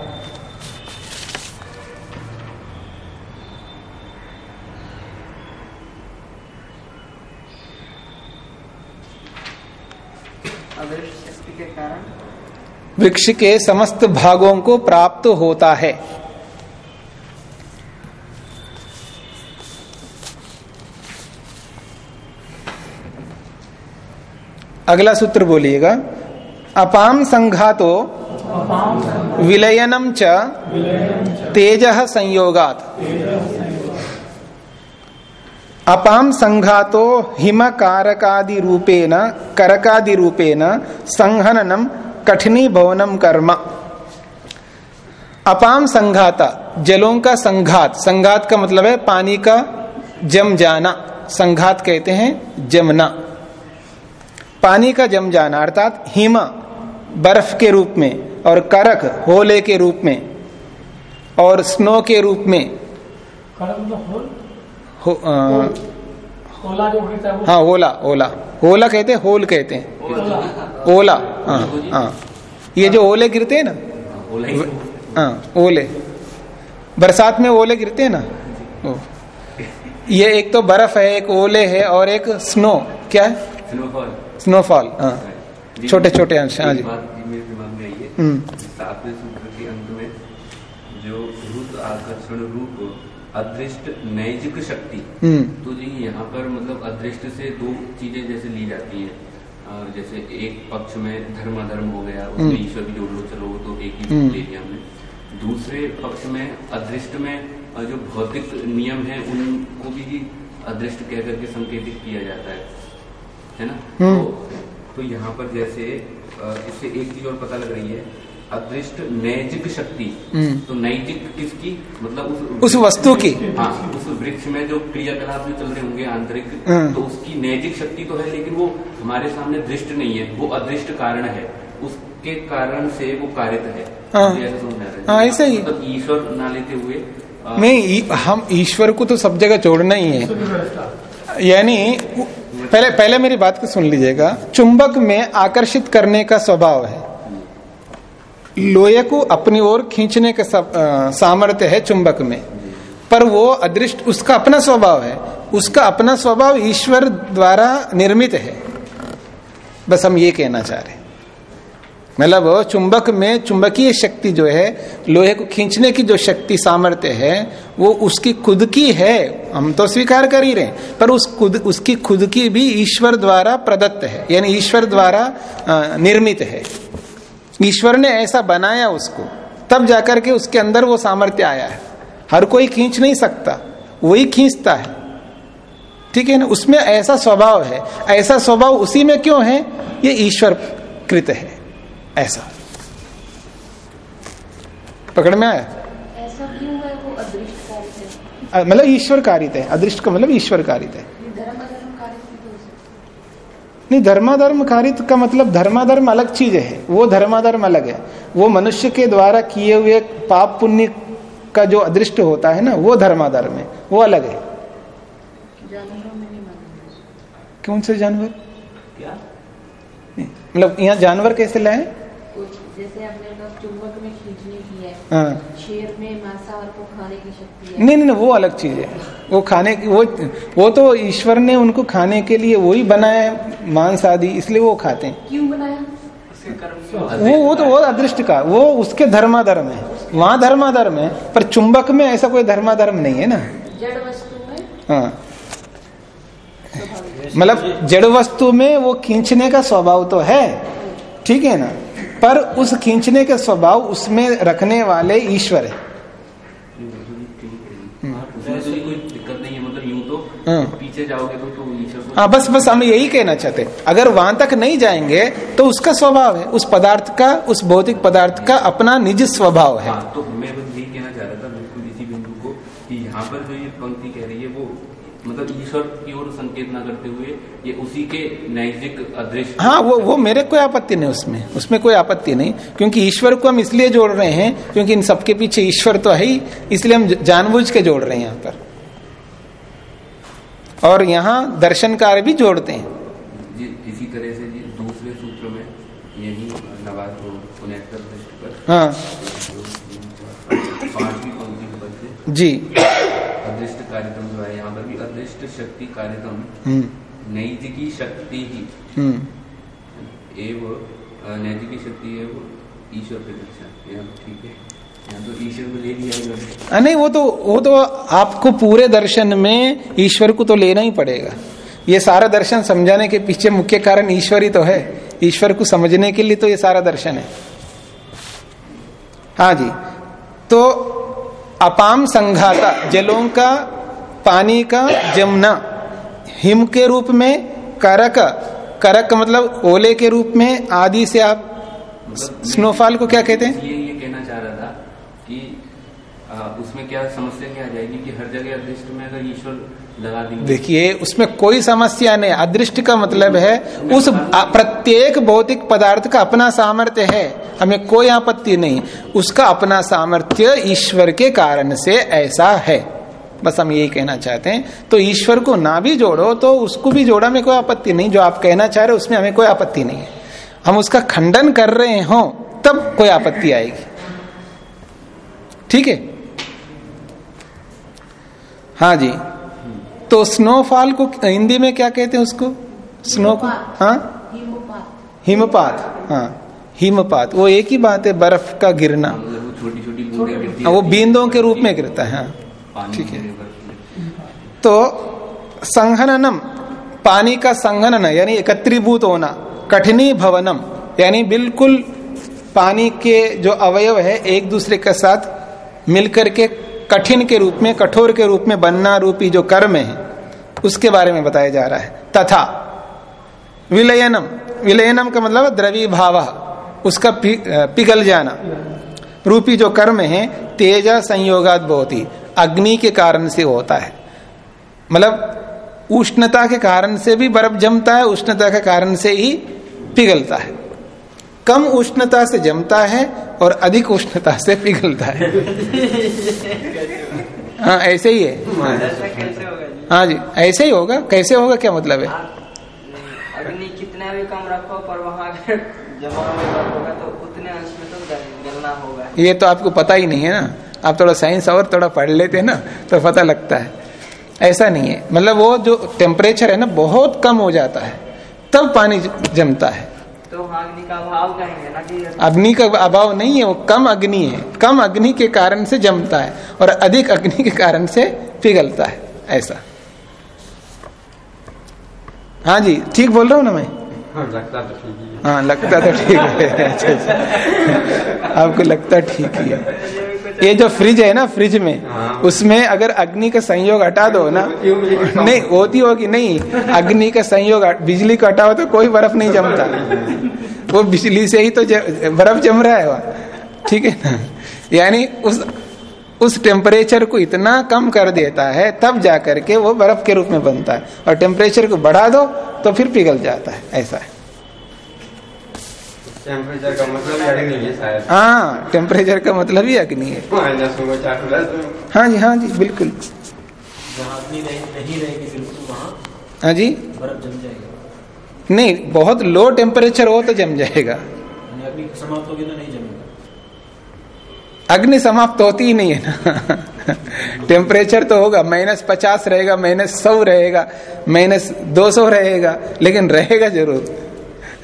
वृक्ष के समस्त भागों को प्राप्त होता है। अगला सूत्र बोलिएगा, अपाम संघातो विलयनम च तेज संयोगात। अपाम संघातो हिम कारकादि रूपेण करकादि रूपेण संहननम कठिनी भवनम कर्म। अपाम संघाता जलों का संघात। संघात का मतलब है पानी का जम जाना। संघात कहते हैं जमना। पानी का जम जाना अर्थात हिमा बर्फ़ के रूप में और करक होले के रूप में और स्नो के रूप में। मतलब होल? हो, आ, ओला जो होता है हाँ ओला ओला ओला कहते हैं होल कहते हैं। ओला ओला हाँ हाँ। ये जो ओले गिरते हैं ना? हाँ ओले। बरसात में ओले गिरते हैं ना? ओ। ये एक तो बर्फ़ है एक ओले है और एक स्नो। क्या है? स्नोफॉल स्नोफॉल हाँ। छोटे छोटे अंश हाँ जी। बात जी अदृष्ट नैजिक शक्ति हम्म तो जी यहाँ पर मतलब अदृष्ट से दो चीज़ें जैसे ली जाती है जैसे एक पक्ष में धर्म अधर्म हो गया उसमें हम्म। ईश्वर भी जोड़ लो चलो तो एक ही हम्म। ले लिया हमने दूसरे पक्ष में अदृष्ट में जो भौतिक नियम है उनको भी जी अदृष्ट कह करके संकेतित किया जाता है है ना हम्म। तो, तो यहाँ पर जैसे इससे एक चीज़ और पता लग रही है अदृष्ट नैजिक शक्ति। हम्म। तो नैजिक किसकी? मतलब उस उस वस्तु की। हाँ उस वृक्ष में जो क्रियाकलाप जो चल रहे होंगे आंतरिक हाँ। तो उसकी नैजिक शक्ति तो है लेकिन वो हमारे सामने दृष्ट नहीं है वो अदृष्ट कारण है। उसके कारण से वो कारित है। हाँ। ऐसा है। हाँ। मतलब ईश्वर ना लेते हुए नहीं हम ईश्वर को तो सब जगह जोड़ना ही है। यानी पहले पहले मेरी बात को सुन लीजिएगा। चुंबक में आकर्षित करने का स्वभाव है। लोहे को अपनी ओर खींचने का सामर्थ्य है चुंबक में। पर वो अदृष्ट, उसका अपना स्वभाव है। उसका अपना स्वभाव ईश्वर द्वारा निर्मित है। बस हम ये कहना चाह रहे मतलब चुंबक में चुंबकीय शक्ति जो है, लोहे को खींचने की जो शक्ति सामर्थ्य है, वो उसकी खुद की है। हम तो स्वीकार कर ही रहे पर उस खुद, उसकी खुद की भी ईश्वर द्वारा प्रदत्त है। यानी ईश्वर द्वारा निर्मित है। ईश्वर ने ऐसा बनाया उसको तब जाकर के उसके अंदर वो सामर्थ्य आया है। हर कोई खींच नहीं सकता वही खींचता है। ठीक है ना? उसमें ऐसा स्वभाव है ऐसा स्वभाव उसी में क्यों है? ये ईश्वर कृत है ऐसा। पकड़ में आया? ऐसा क्यों वो अदृष्ट कार्य मतलब ईश्वर कारित है अदृष्ट का मतलब ईश्वर कारित है ये धर्म अधर्म कार्य भी तो हो सकता नहीं धर्माधर्म कारित का मतलब धर्माधर्म अलग चीज़ है। वो धर्माधर्म अलग है। वो मनुष्य के द्वारा किए हुए पाप पुण्य का जो अदृष्ट होता है ना वो धर्माधर्म है। वो अलग है। कौन से जानवर? मतलब यहाँ जानवर कैसे लाए? जैसे कहा चुंबक में खींचने शेर में मांसाहार को खाने की शक्ति है। नहीं नहीं नहीं, वो अलग चीज़ है। वो खाने की वो वो तो ईश्वर ने उनको खाने के लिए वही बनाया है मांस आदि इसलिए वो खाते हैं। क्यों बनाया? वो वो तो वो अदृष्ट का वो उसके धर्माधर्म है। वहाँ धर्माधर्म है पर चुंबक में ऐसा कोई धर्माधर्म नहीं है ना। जड़ वस्तु में? हाँ। मतलब जड़ वस्तु में वो खींचने का स्वभाव तो है ठीक है ना? पर उस खींचने के स्वभाव उसमें रखने वाले ईश्वर है। नहीं है, बस बस हम यही कहना चाहते। अगर वहाँ तक नहीं जाएँगे तो उसका स्वभाव है। उस पदार्थ का, उस भौतिक पदार्थ का अपना निज स्वभाव है। हाँ तो मैं बस यही कहना चाह रहा था बिल्कुल इसी बिंदु को कि यहाँ पर जो ये पंक्ति कह रही है वो मतलब ईश्वर की ओर संकेत ना करते हुए ये उसी के नैतिक अदृश्य हाँ वो वो मेरे कोई आपत्ति नहीं उसमें। उसमें कोई आपत्ति नहीं क्योंकि ईश्वर को हम इसलिए जोड़ रहे हैं क्योंकि इन सबके पीछे ईश्वर तो है ही इसलिए हम जानबूझ के जोड़ रहे हैं यहाँ पर। और यहाँ दर्शनकार भी जोड़ते हैं। जी इसी तरह से जी दूसरे सूत्र में यही नवाज़ उनहत्तर पृष्ठ पर हाँ। जी अदृष्ट कार्यक्रम जो है यहाँ पर भी अदृष्ट शक्ति कार्यक्रम हम्म। नैतिकी शक्ति ही। हम्म। एवं नैतिकी शक्ति है वो ईश्वर यहाँ ठीक है। तो ईश्वर को ले लिया नहीं वो तो वो तो आपको पूरे दर्शन में ईश्वर को तो लेना ही पड़ेगा। ये सारा दर्शन समझाने के पीछे मुख्य कारण ईश्वर ही तो है। ईश्वर को समझने के लिए तो ये सारा दर्शन है। हाँ जी। तो अपाम संघाता जलों का पानी का जमुना हिम के रूप में करक करक मतलब ओले के रूप में आदि से आप मतलब स्नोफॉल को क्या कहते हैं? ये ये कहना चाह रहा था कि आ, उसमें क्या समस्या क्या आ जाएगी कि हर जगह अदृष्ट में अगर ईश्वर लगा देंगे? देखिए उसमें कोई समस्या नहीं। अदृष्ट का मतलब है उस प्रत्येक भौतिक पदार्थ का अपना सामर्थ्य है। हमें कोई आपत्ति नहीं। उसका अपना सामर्थ्य ईश्वर के कारण से ऐसा है। बस हम यही कहना चाहते हैं। तो ईश्वर को ना भी जोड़ो तो उसको भी जोड़ा में कोई आपत्ति नहीं। जो आप कहना चाह रहे हो उसमें हमें कोई आपत्ति नहीं है। हम उसका खंडन कर रहे हो तब कोई आपत्ति आएगी। ठीक है? हाँ जी। तो स्नोफॉल को हिंदी में क्या कहते हैं उसको? स्नो को? हाँ? हिमपात। हिमपात हाँ। हिमपात वो एक ही बात है बर्फ़ का गिरना। वो छोटी छोटी हाँ, वो रहती बींदों के रूप में गिरता है हाँ। ठीक है। तो संघननम पानी का संघनन यानी एकत्रीभूत होना कठिनी भवनम यानी बिल्कुल पानी के जो अवयव है एक दूसरे के साथ मिलकर के कठिन के रूप में कठोर के रूप में बनना रूपी जो कर्म है उसके बारे में बताया जा रहा है। तथा विलयनम विलयनम का मतलब द्रवी भाव उसका पिघल जाना। रूपी जो कर्म है, तेजा संयोगात बहुत अग्नि के कारण से होता है। मतलब उष्णता के कारण से भी बर्फ़ जमता है, उष्णता के कारण से ही पिघलता है। कम उष्णता से जमता है और अधिक उष्णता से पिघलता है। हाँ ऐसे ही है। हाँ जी, ऐसे ही होगा। कैसे होगा, क्या मतलब है? अग्नि कितना भी कम रखो, पर वहाँ जमा होगा तो उतने अंश में तो गलना होगा। ये तो आपको पता ही नहीं है ना। आप थोड़ा साइंस और थोड़ा पढ़ लेते हैं ना तो पता लगता है। ऐसा नहीं है। मतलब वो जो टेम्परेचर है ना बहुत कम हो जाता है। तब पानी जमता है। तो अग्नि का अभाव कहेंगे ना कि अग्नि का अभाव नहीं है वो कम अग्नि है। कम अग्नि के कारण से जमता है और अधिक अग्नि के कारण से पिघलता है। ऐसा। हाँ जी ठीक बोल रहा हूँ ना मैं? लगता तो ठीक ही है। हाँ लगता तो ठीक है। अच्छा अच्छा। आपको लगता ठीक ही है। ये जो फ्रिज है ना फ्रिज में हाँ। उसमें अगर अग्नि का संयोग हटा दो ना नहीं होती होगी नहीं। अग्नि का संयोग बिजली को हटाओ तो कोई बर्फ़ नहीं जमता। वो बिजली से ही तो बर्फ़ जम रहा है वहाँ। ठीक है ना? यानी उस उस टेम्परेचर को इतना कम कर देता है तब जाकर के वो बर्फ़ के रूप में बनता है। और टेम्परेचर को बढ़ा दो तो फिर पिघल जाता है ऐसा है। टेम्परेचर का मतलब अग्नि है शायद। हाँ टेम्परेचर का मतलब ही अग्नि है। प्लस हाँ जी हाँ जी बिल्कुल। जहाँ अग्नि नहीं नहीं रहेगी बिल्कुल वहाँ हाँ जी। बर्फ़ जम जाएगा। नहीं बहुत लो टेम्परेचर हो तो जम जाएगा। तो नहीं जमेगा। अग्नि समाप्त होती ही नहीं है ना। टेम्परेचर तो होगा माइनस पचास रहेगा माइनस सौ रहेगा माइनस दो सौ रहेगा, लेकिन रहेगा ज़रूर।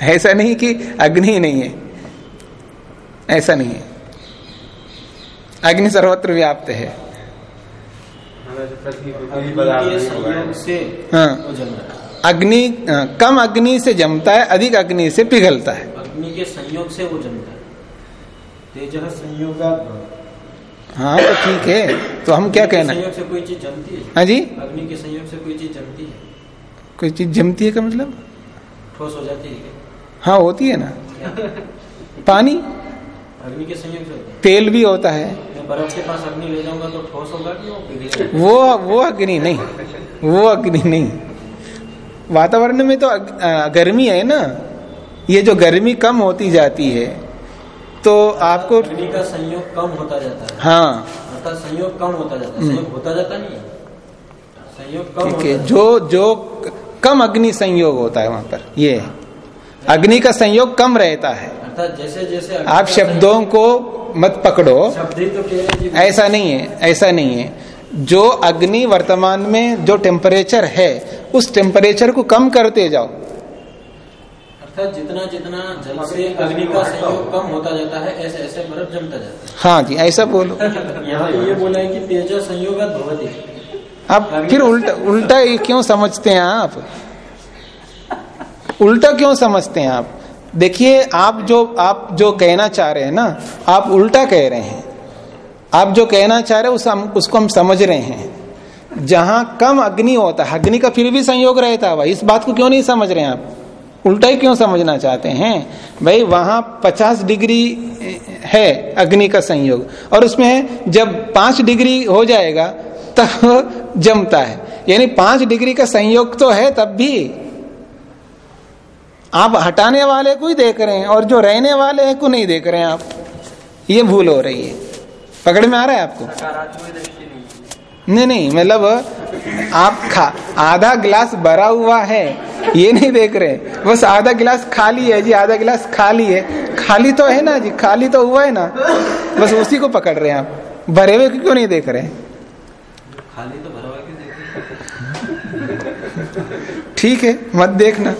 ऐसा नहीं कि अग्नि ही नहीं है। ऐसा नहीं है। अग्नि सर्वत्र व्याप्त है। कोई अग्नि हाँ है, कम अग्नि से जमता है, अधिक अग्नि से पिघलता है। अग्नि के संयोग से वो जमता है। तेज संयोगा हाँ तो ठीक है। तो हम क्या कहना संयोग से कोई चीज़ जमती है? हाँ जी। अग्नि के संयोग से कोई चीज़ जमती है? कोई चीज़ जमती है का मतलब? ठोस हो जाती है? हाँ होती है ना। पानी? अग्नि के संयोग से तेल भी होता है। बर्फ़ के पास अग्नि ले जाऊँगा तो ठोस होगा कि वो वो वो अग्नि नहीं। वो अग्नि नहीं। वातावरण में तो गर्मी है ना। ये जो गर्मी कम होती जाती है तो आपको अग्नि का संयोग कम होता जाता है। हाँ। अर्थात संयोग कम होता जाता है। संयोग होता जाता नहीं है। संयोग कम ठीक होता है। जो जो कम अग्नि संयोग होता है वहाँ पर ये अग्नि का संयोग कम रहता है। अर्थात जैसे जैसे आप शब्दों को मत पकड़ो। ही तो ऐसा नहीं है ऐसा नहीं है। जो अग्नि वर्तमान में जो टेम्परेचर है उस टेम्परेचर को कम करते जाओ। अर्थात जितना जितना जल से अग्नि का संयोग कम होता जाता है ऐसे ऐसे बर्फ़ जमता जाता है। हाँ जी ऐसा बोलो। यहाँ ये बोला है कि तेज संयोग भवती। आप फिर उल्टा उल्टा ये क्यों समझते हैं आप? उल्टा क्यों समझते हैं आप? देखिए आप जो आप जो कहना चाह रहे हैं ना आप उल्टा कह रहे हैं। आप जो कहना चाह रहे हैं उस हम, उसको हम समझ रहे हैं। जहाँ कम अग्नि होता है अग्नि का फिर भी संयोग रहता है भाई इस बात को क्यों नहीं समझ रहे हैं आप? उल्टा ही क्यों समझना चाहते हैं? भाई, वहाँ 50 डिग्री है अग्नि का संयोग। और उसमें जब पाँच डिग्री हो जाएगा, तब जमता है। यानी पाँच डिग्री का संयोग तो है तब भी। आप हटाने वाले को ही देख रहे हैं, और जो रहने वाले हैं को नहीं देख रहे हैं आप। ये भूल हो रही है। पकड़ में आ रहा है आपको? नहीं नहीं नहीं मतलब आप खा, आधा गिलास भरा हुआ है। ये नहीं देख रहे। बस आधा गिलास खाली है जी आधा गिलास खाली है। खाली तो है ना जी खाली तो हुआ है ना। बस उसी को पकड़ रहे हैं आप। भरे हुए क्यों नहीं देख रहे? खाली तो भरा हुआ ठीक है मत देखना।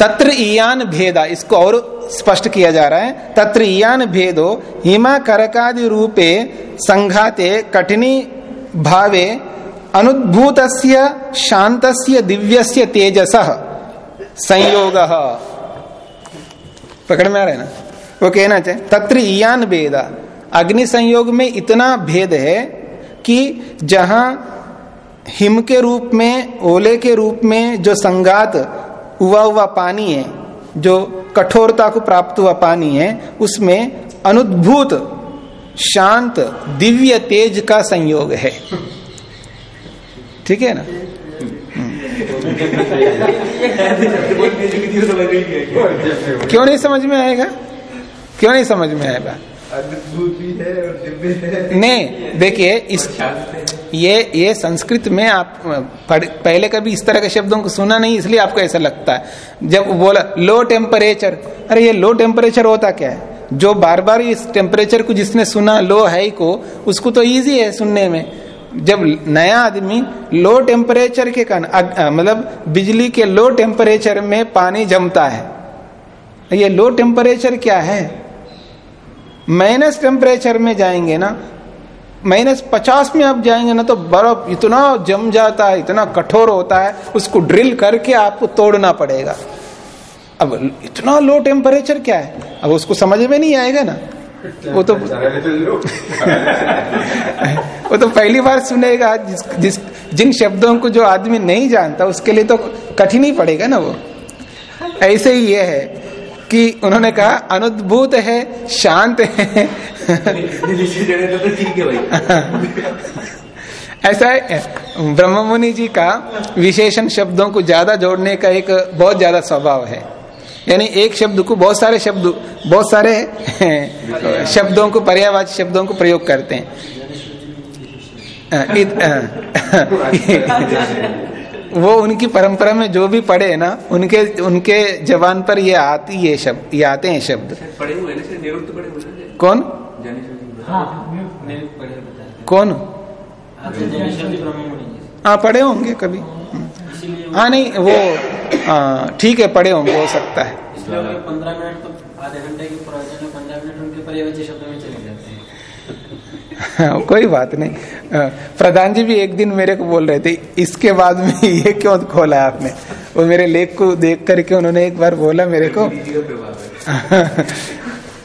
तत्र ईयान भेदा इसको और स्पष्ट किया जा रहा है। तत्र यान भेदो हिमा करकादि रूपे संघाते कठिनी भावे अनुद्भूत शांतस्य दिव्यस्य तेजस। संयोग। पकड़ में आ रहे ना? वो कहना चाहे, तत्र ईयान भेद। अग्नि संयोग में इतना भेद है कि जहाँ हिम के रूप में, ओले के रूप में जो संगात हुआ हुआ पानी है, जो कठोरता को प्राप्त हुआ पानी है, उसमें अनुद्भूत, शांत, दिव्य तेज का संयोग है। ठीक है ना? क्यों नहीं समझ में आएगा? क्यों नहीं समझ में आएगा? नहीं देखिए इस ये ये संस्कृत में आप पहले कभी इस तरह के शब्दों को सुना नहीं इसलिए आपको ऐसा लगता है। जब बोला लो टेम्परेचर अरे ये लो टेम्परेचर होता क्या है? जो बार बार इस टेम्परेचर को जिसने सुना लो हाई को उसको तो इजी है सुनने में। जब नया आदमी लो टेम्परेचर के कारण मतलब बिजली के लो टेम्परेचर में पानी जमता है। ये लो टेम्परेचर क्या है? माइनस टेम्परेचर में जाएँगे ना माइनस पचास में आप जाएँगे ना तो बर्फ़ इतना जम जाता है, इतना कठोर होता है, उसको ड्रिल करके आपको तोड़ना पड़ेगा। अब इतना लो टेम्परेचर क्या है? अब उसको समझ में नहीं आएगा ना। वो तो वो तो पहली बार सुनेगा, जिस जिस जिन शब्दों को जो आदमी नहीं जानता, उसके लिए तो कठिन ही पड़ेगा ना वो। ऐसे ही ये है कि उन्होंने कहा, अनुद्भूत है, शांत है। ऐसा है ब्रह्म मुनि जी का विशेषण शब्दों को ज़्यादा जोड़ने का एक बहुत ज़्यादा स्वभाव है। यानी एक शब्द को बहुत सारे शब्द बहुत सारे शब्दों को पर्यावाची शब्दों को प्रयोग करते हैं। वो उनकी परंपरा में जो भी पढ़े ना उनके उनके जवान पर ये आती ये शब्द ये आते हैं शब्द। पढ़े हुए कौन? हाँ कौन? हाँ पढ़े होंगे कभी। हाँ नहीं वो ठीक है पढ़े होंगे हो सकता है। पंद्रह मिनट तो आधे घंटे की पंद्रह मिनट उनके पर्यावची शब्द में चले जाते हाँ, कोई बात नहीं। प्रधान जी भी एक दिन मेरे को बोल रहे थे इसके बाद में ये क्यों खोला आपने? वो मेरे लेख को देख करके उन्होंने एक बार बोला मेरे को।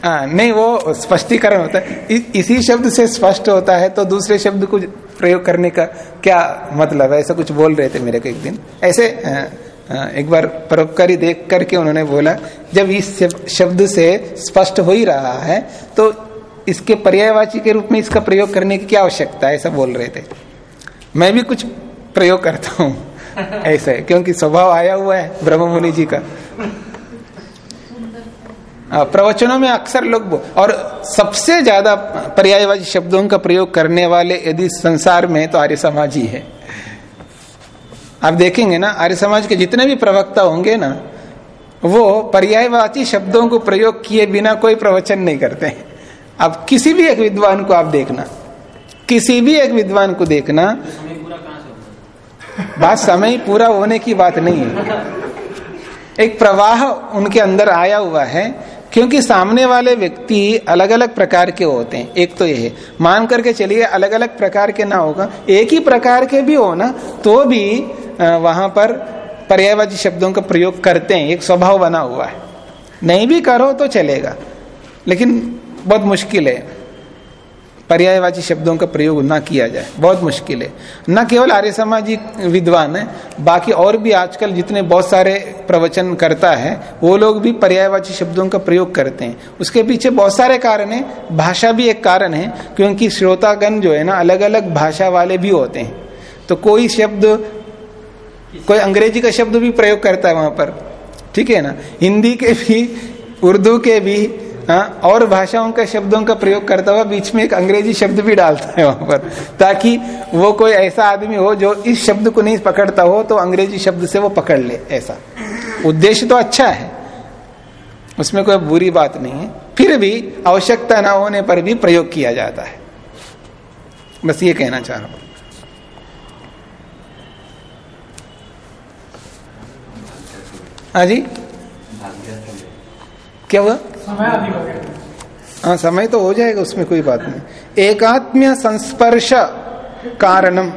हाँ नहीं वो स्पष्टीकरण होता है। इ, इसी शब्द से स्पष्ट होता है तो दूसरे शब्द को प्रयोग करने का क्या मतलब है? ऐसा कुछ बोल रहे थे मेरे को एक दिन। ऐसे एक बार परोपकारी देख करके उन्होंने बोला जब इस शब्द से स्पष्ट हो ही रहा है तो इसके पर्यायवाची के रूप में इसका प्रयोग करने की क्या आवश्यकता है? ऐसा बोल रहे थे। मैं भी कुछ प्रयोग करता हूँ। ऐसा क्योंकि स्वभाव आया हुआ है ब्रह्म मुनि जी का। प्रवचनों में अक्सर लोग और सबसे ज़्यादा पर्यायवाची शब्दों का प्रयोग करने वाले यदि संसार में तो आर्य समाज ही है। आप देखेंगे ना, आर्य समाज के जितने भी प्रवक्ता होंगे ना, वो पर्यायवाची शब्दों को प्रयोग किए बिना कोई प्रवचन नहीं करते हैं। अब किसी भी एक विद्वान को आप देखना, किसी भी एक विद्वान को देखना, बात समय पूरा होने की बात नहीं है। एक प्रवाह उनके अंदर आया हुआ है क्योंकि सामने वाले व्यक्ति अलग अलग प्रकार के होते हैं। एक तो ये मान करके चलिए अलग अलग प्रकार के ना होगा। एक ही प्रकार के भी हो ना तो भी वहाँ पर पर्यायवाची शब्दों का प्रयोग करते हैं। एक स्वभाव बना हुआ है। नहीं भी करो तो चलेगा। लेकिन बहुत मुश्किल है। पर्यायवाची शब्दों का प्रयोग ना किया जाए। बहुत मुश्किल है। न केवल आर्य समाजी विद्वान है, बाकी और भी आजकल जितने बहुत सारे प्रवचन करता है, वो लोग भी पर्यायवाची शब्दों का प्रयोग करते हैं। उसके पीछे बहुत सारे कारण है। भाषा भी एक कारण है, क्योंकि श्रोतागण जो है ना अलग अलग भाषा वाले भी होते हैं। तो कोई शब्द, कोई अंग्रेज़ी का शब्द भी प्रयोग करता है वहाँ पर। ठीक है ना? हिंदी के भी, उर्दू के भी और भाषाओं के शब्दों का प्रयोग करता हुआ बीच में एक अंग्रेज़ी शब्द भी डालता है वहाँ पर, ताकि वो कोई ऐसा आदमी हो जो इस शब्द को नहीं पकड़ता हो तो अंग्रेज़ी शब्द से वो पकड़ ले, ऐसा। उद्देश्य तो अच्छा है, उसमें कोई बुरी बात नहीं है, फिर भी आवश्यकता ना होने पर भी प्रयोग किया जाता है। बस ये कहना चाह रहा हूँ। हाँ जी? क्या हुआ? हो, समय तो हो जाएगा, उसमें कोई बात नहीं। एकात्म्य संस्पर्श कारणम।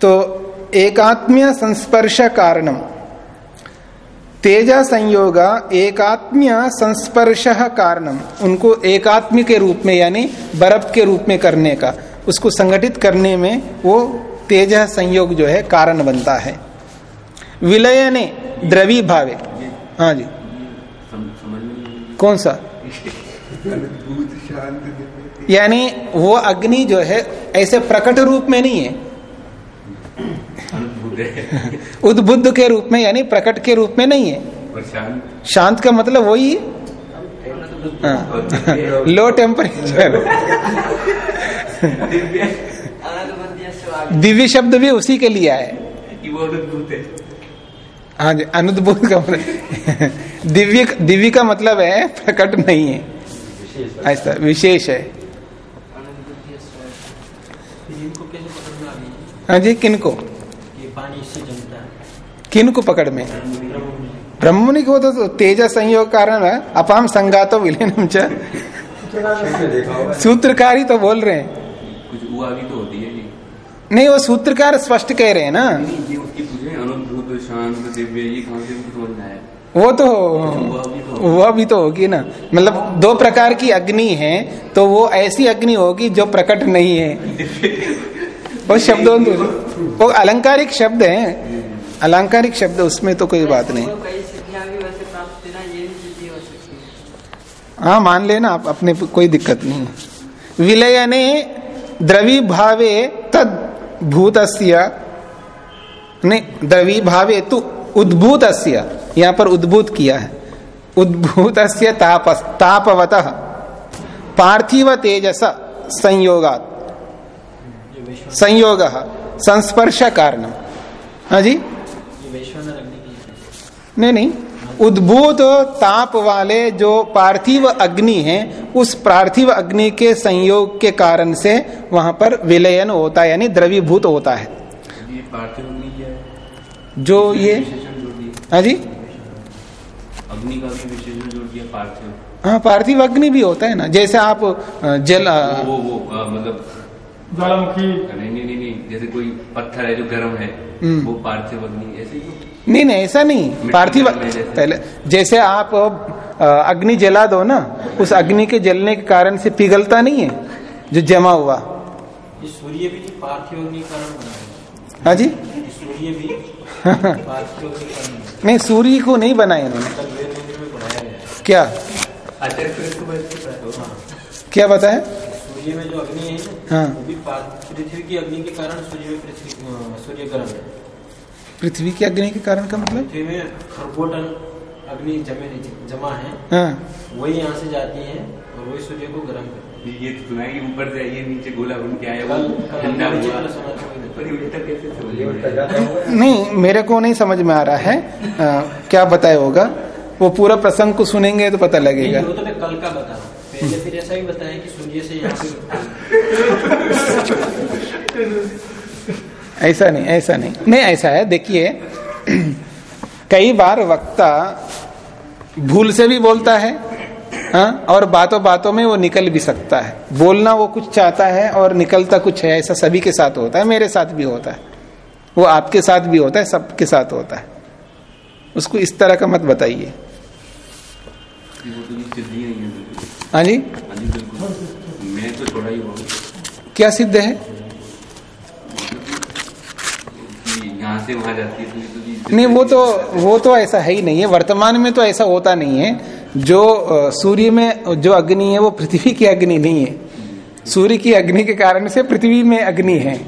तो एकात्म्य संस्पर्श कारणम। तेजा संयोग एकात्म्य संस्पर्श कारणम। उनको एकात्म्य के रूप में, यानी बर्फ़ के रूप में करने का, उसको संगठित करने में वो तेज संयोग जो है, कारण बनता है। विलय ने द्रवी भावे। हाँ जी। कौन सा? यानी वो अग्नि जो है ऐसे प्रकट रूप में नहीं है। उद्बुद्ध के रूप में यानी प्रकट के रूप में नहीं है। शांत शांत का मतलब वही हाँ। Low temperature swag Divya. शब्द भी उसी के लिए आए। है। हाँ जी अनुद्भूत का मतलब दिव्य दिव्य का मतलब है प्रकट नहीं है। ऐसा विशेष है। हाँ? जी किनको? कि है। किनको पकड़ में? ब्रह्मणि को तो तेज संयोग कारण है। अपाम संगातो विलीनम च। सूत्रकारी तो बोल रहे हैं। कुछ हुआ भी तो होती है नहीं वो सूत्रकार स्पष्ट कह रहे हैं ना। वो तो वह भी तो वह भी तो होगी ना। मतलब दो प्रकार की अग्नि है तो वो ऐसी अग्नि होगी जो प्रकट नहीं है। वो शब्दों वो अलंकारिक शब्द है। अलंकारिक शब्द उसमें तो कोई बात नहीं। हाँ मान लेना आप अपने कोई दिक्कत नहीं। विलयने द्रवी भावे तद भूतस्य नहीं द्रवी भावे तु उद्भूत यहाँ पर उद्भूत किया है। उद्भूत ताप तापवत पार्थिव तेजस संयोगात। संयोग संस्पर्श कारण हाँ जी? ये वैश्वानर अग्नि की नहीं नहीं। उद्भूत ताप वाले जो पार्थिव अग्नि है उस पार्थिव अग्नि के संयोग के कारण से वहाँ पर विलयन होता है यानी द्रवीभूत होता है। ये पार्थिव अग्नि है जो ये हाँ जी? अग्नि का भी विशेषण जोड़ दिया पार्थिव। हाँ पार्थिव अग्नि भी होता है ना जैसे आप जल वो वो आ, मतलब ज्वालामुखी। नहीं नहीं नहीं नहीं जैसे कोई पत्थर है जो गर्म है हम्म। वो पार्थिव अग्नि ऐसे ही तो नहीं नहीं ऐसा नहीं। पार्थिव पहले जैसे आप अग्नि जला दो ना उस अग्नि के जलने के कारण से पिघलता नहीं है जो जमा हुआ। सूर्य भी जी पार्थिव अग्नि कारण हाँ। जी? सूर्य भी पार्थिव है। नहीं सूर्य को नहीं बनाया इन्होंने। कल वेद मंदिर में पढ़ाया गया है। क्या? हाँ, क्या बताया सूर्य में जो अग्नि है हाँ। वो भी पृथ्वी की अग्नि के कारण सूर्य में पृथ्वी सूर्य गर्म है। पृथ्वी की अग्नि के कारण का मतलब? अग्नि जमे जमा है। हाँ। वही यहाँ से जाती है और वही सूर्य को गर्म करती ये तो सुना है ऊपर से नीचे गोला बन के आया ठंडा हुआ। नहीं मेरे को नहीं समझ में आ रहा है। आ, क्या बताया होगा? वो पूरा प्रसंग को सुनेंगे तो पता लगेगा। वो तो मैं कल का बता पहले फिर ऐसा ही बताया कि सूर्य से यहाँ ऐसा नहीं ऐसा नहीं। नहीं ऐसा है। देखिए कई बार वक्ता भूल से भी बोलता है हाँ और बातों बातों में वो निकल भी सकता है। बोलना वो कुछ चाहता है और निकलता कुछ है ऐसा सभी के साथ होता है मेरे साथ भी होता है। वो आपके साथ भी होता है सबके साथ होता है। उसको इस तरह का मत बताइए। है जी? हाँ मैं तो थोड़ा ही क्या सिद्ध है कि यहाँ से वहाँ जाती है तो तो नहीं वो तो वो तो ऐसा है ही नहीं है। वर्तमान में तो ऐसा होता नहीं है। जो सूर्य में जो अग्नि है वो पृथ्वी की अग्नि नहीं है। सूर्य की अग्नि के कारण से पृथ्वी में अग्नि है।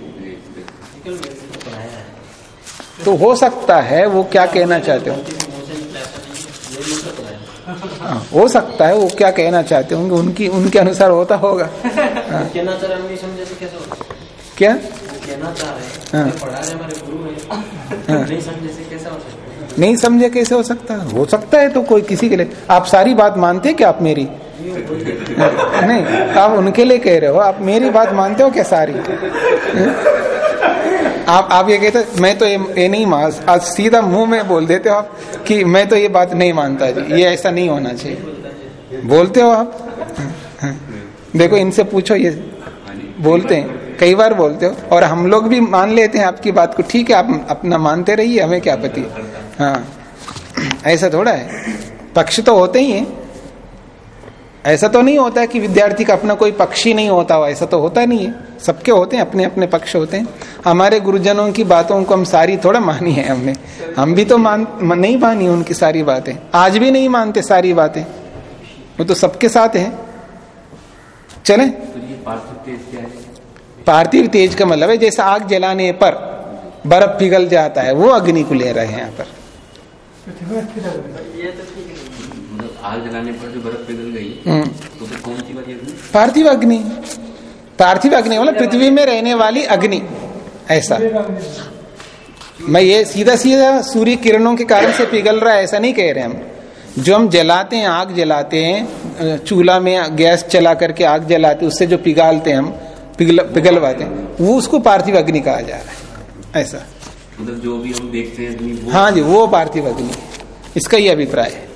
है तो हो सकता है वो क्या कहना चाहते हो? है। हाँ, हो सकता है वो क्या कहना चाहते होंगे? उनकी उनके अनुसार होता होगा। हाँ, हैं, होगा क्या? कहना चाह रहे हैं। नहीं समझे कैसा हो सकता? नहीं समझे कैसे हो सकता हो सकता है तो कोई किसी के लिए। आप सारी बात मानते हैं क्या आप मेरी? नहीं आप उनके लिए कह रहे हो। आप मेरी बात मानते हो क्या सारी? आप आप ये कहते मैं तो ये, ये नहीं मान आज सीधा मुँह में बोल देते हो आप कि मैं तो ये बात नहीं मानता जी। ये ऐसा नहीं होना चाहिए। बोलते हो आप? देखो इनसे पूछो ये। बोलते हैं। कई बार बोलते हो। और हम लोग भी मान लेते हैं आपकी बात को। ठीक है, आप अपना मानते रहिए, हमें क्या पति? हाँ। ऐसा थोड़ा है। पक्ष तो होते ही हैं। ऐसा तो नहीं होता कि विद्यार्थी का अपना कोई पक्ष ही नहीं होता हो। ऐसा तो होता नहीं है। सबके होते हैं, अपने अपने पक्ष होते हैं। हमारे गुरुजनों की बातों को हम सारी थोड़ा मानी है हमने। हम भी तो मान नहीं मानी उनकी सारी बातें। आज भी नहीं मानते सारी बातें। वो तो सबके साथ है। चले। तो पार्थिव तेज का मतलब है जैसे आग जलाने पर बर्फ़ पिघल जाता है वो अग्नि को ले रहे हैं यहाँ पर। तो मतलब आग जलाने पर जो बर्फ़ पिघल गई हम्म। तो कौन सी वाली अग्नि? पार्थिव अग्नि। पार्थिव अग्नि मतलब पृथ्वी में रहने वाली अग्नि ऐसा। मैं ये सीधा सीधा सूर्य किरणों के कारण से पिघल रहा है ऐसा नहीं कह रहे हम। जो हम जलाते हैं आग जलाते हैं चूल्हा में गैस चला करके आग जलाते हैं उससे जो पिघालते हैं हम पिघल पिघलवाते हैं। वो उसको पार्थिव अग्नि कहा जा रहा है। ऐसा। मतलब जो भी हम देखते हैं वो हाँ जी वो पार्थिव अग्नि। इसका ही अभिप्राय है।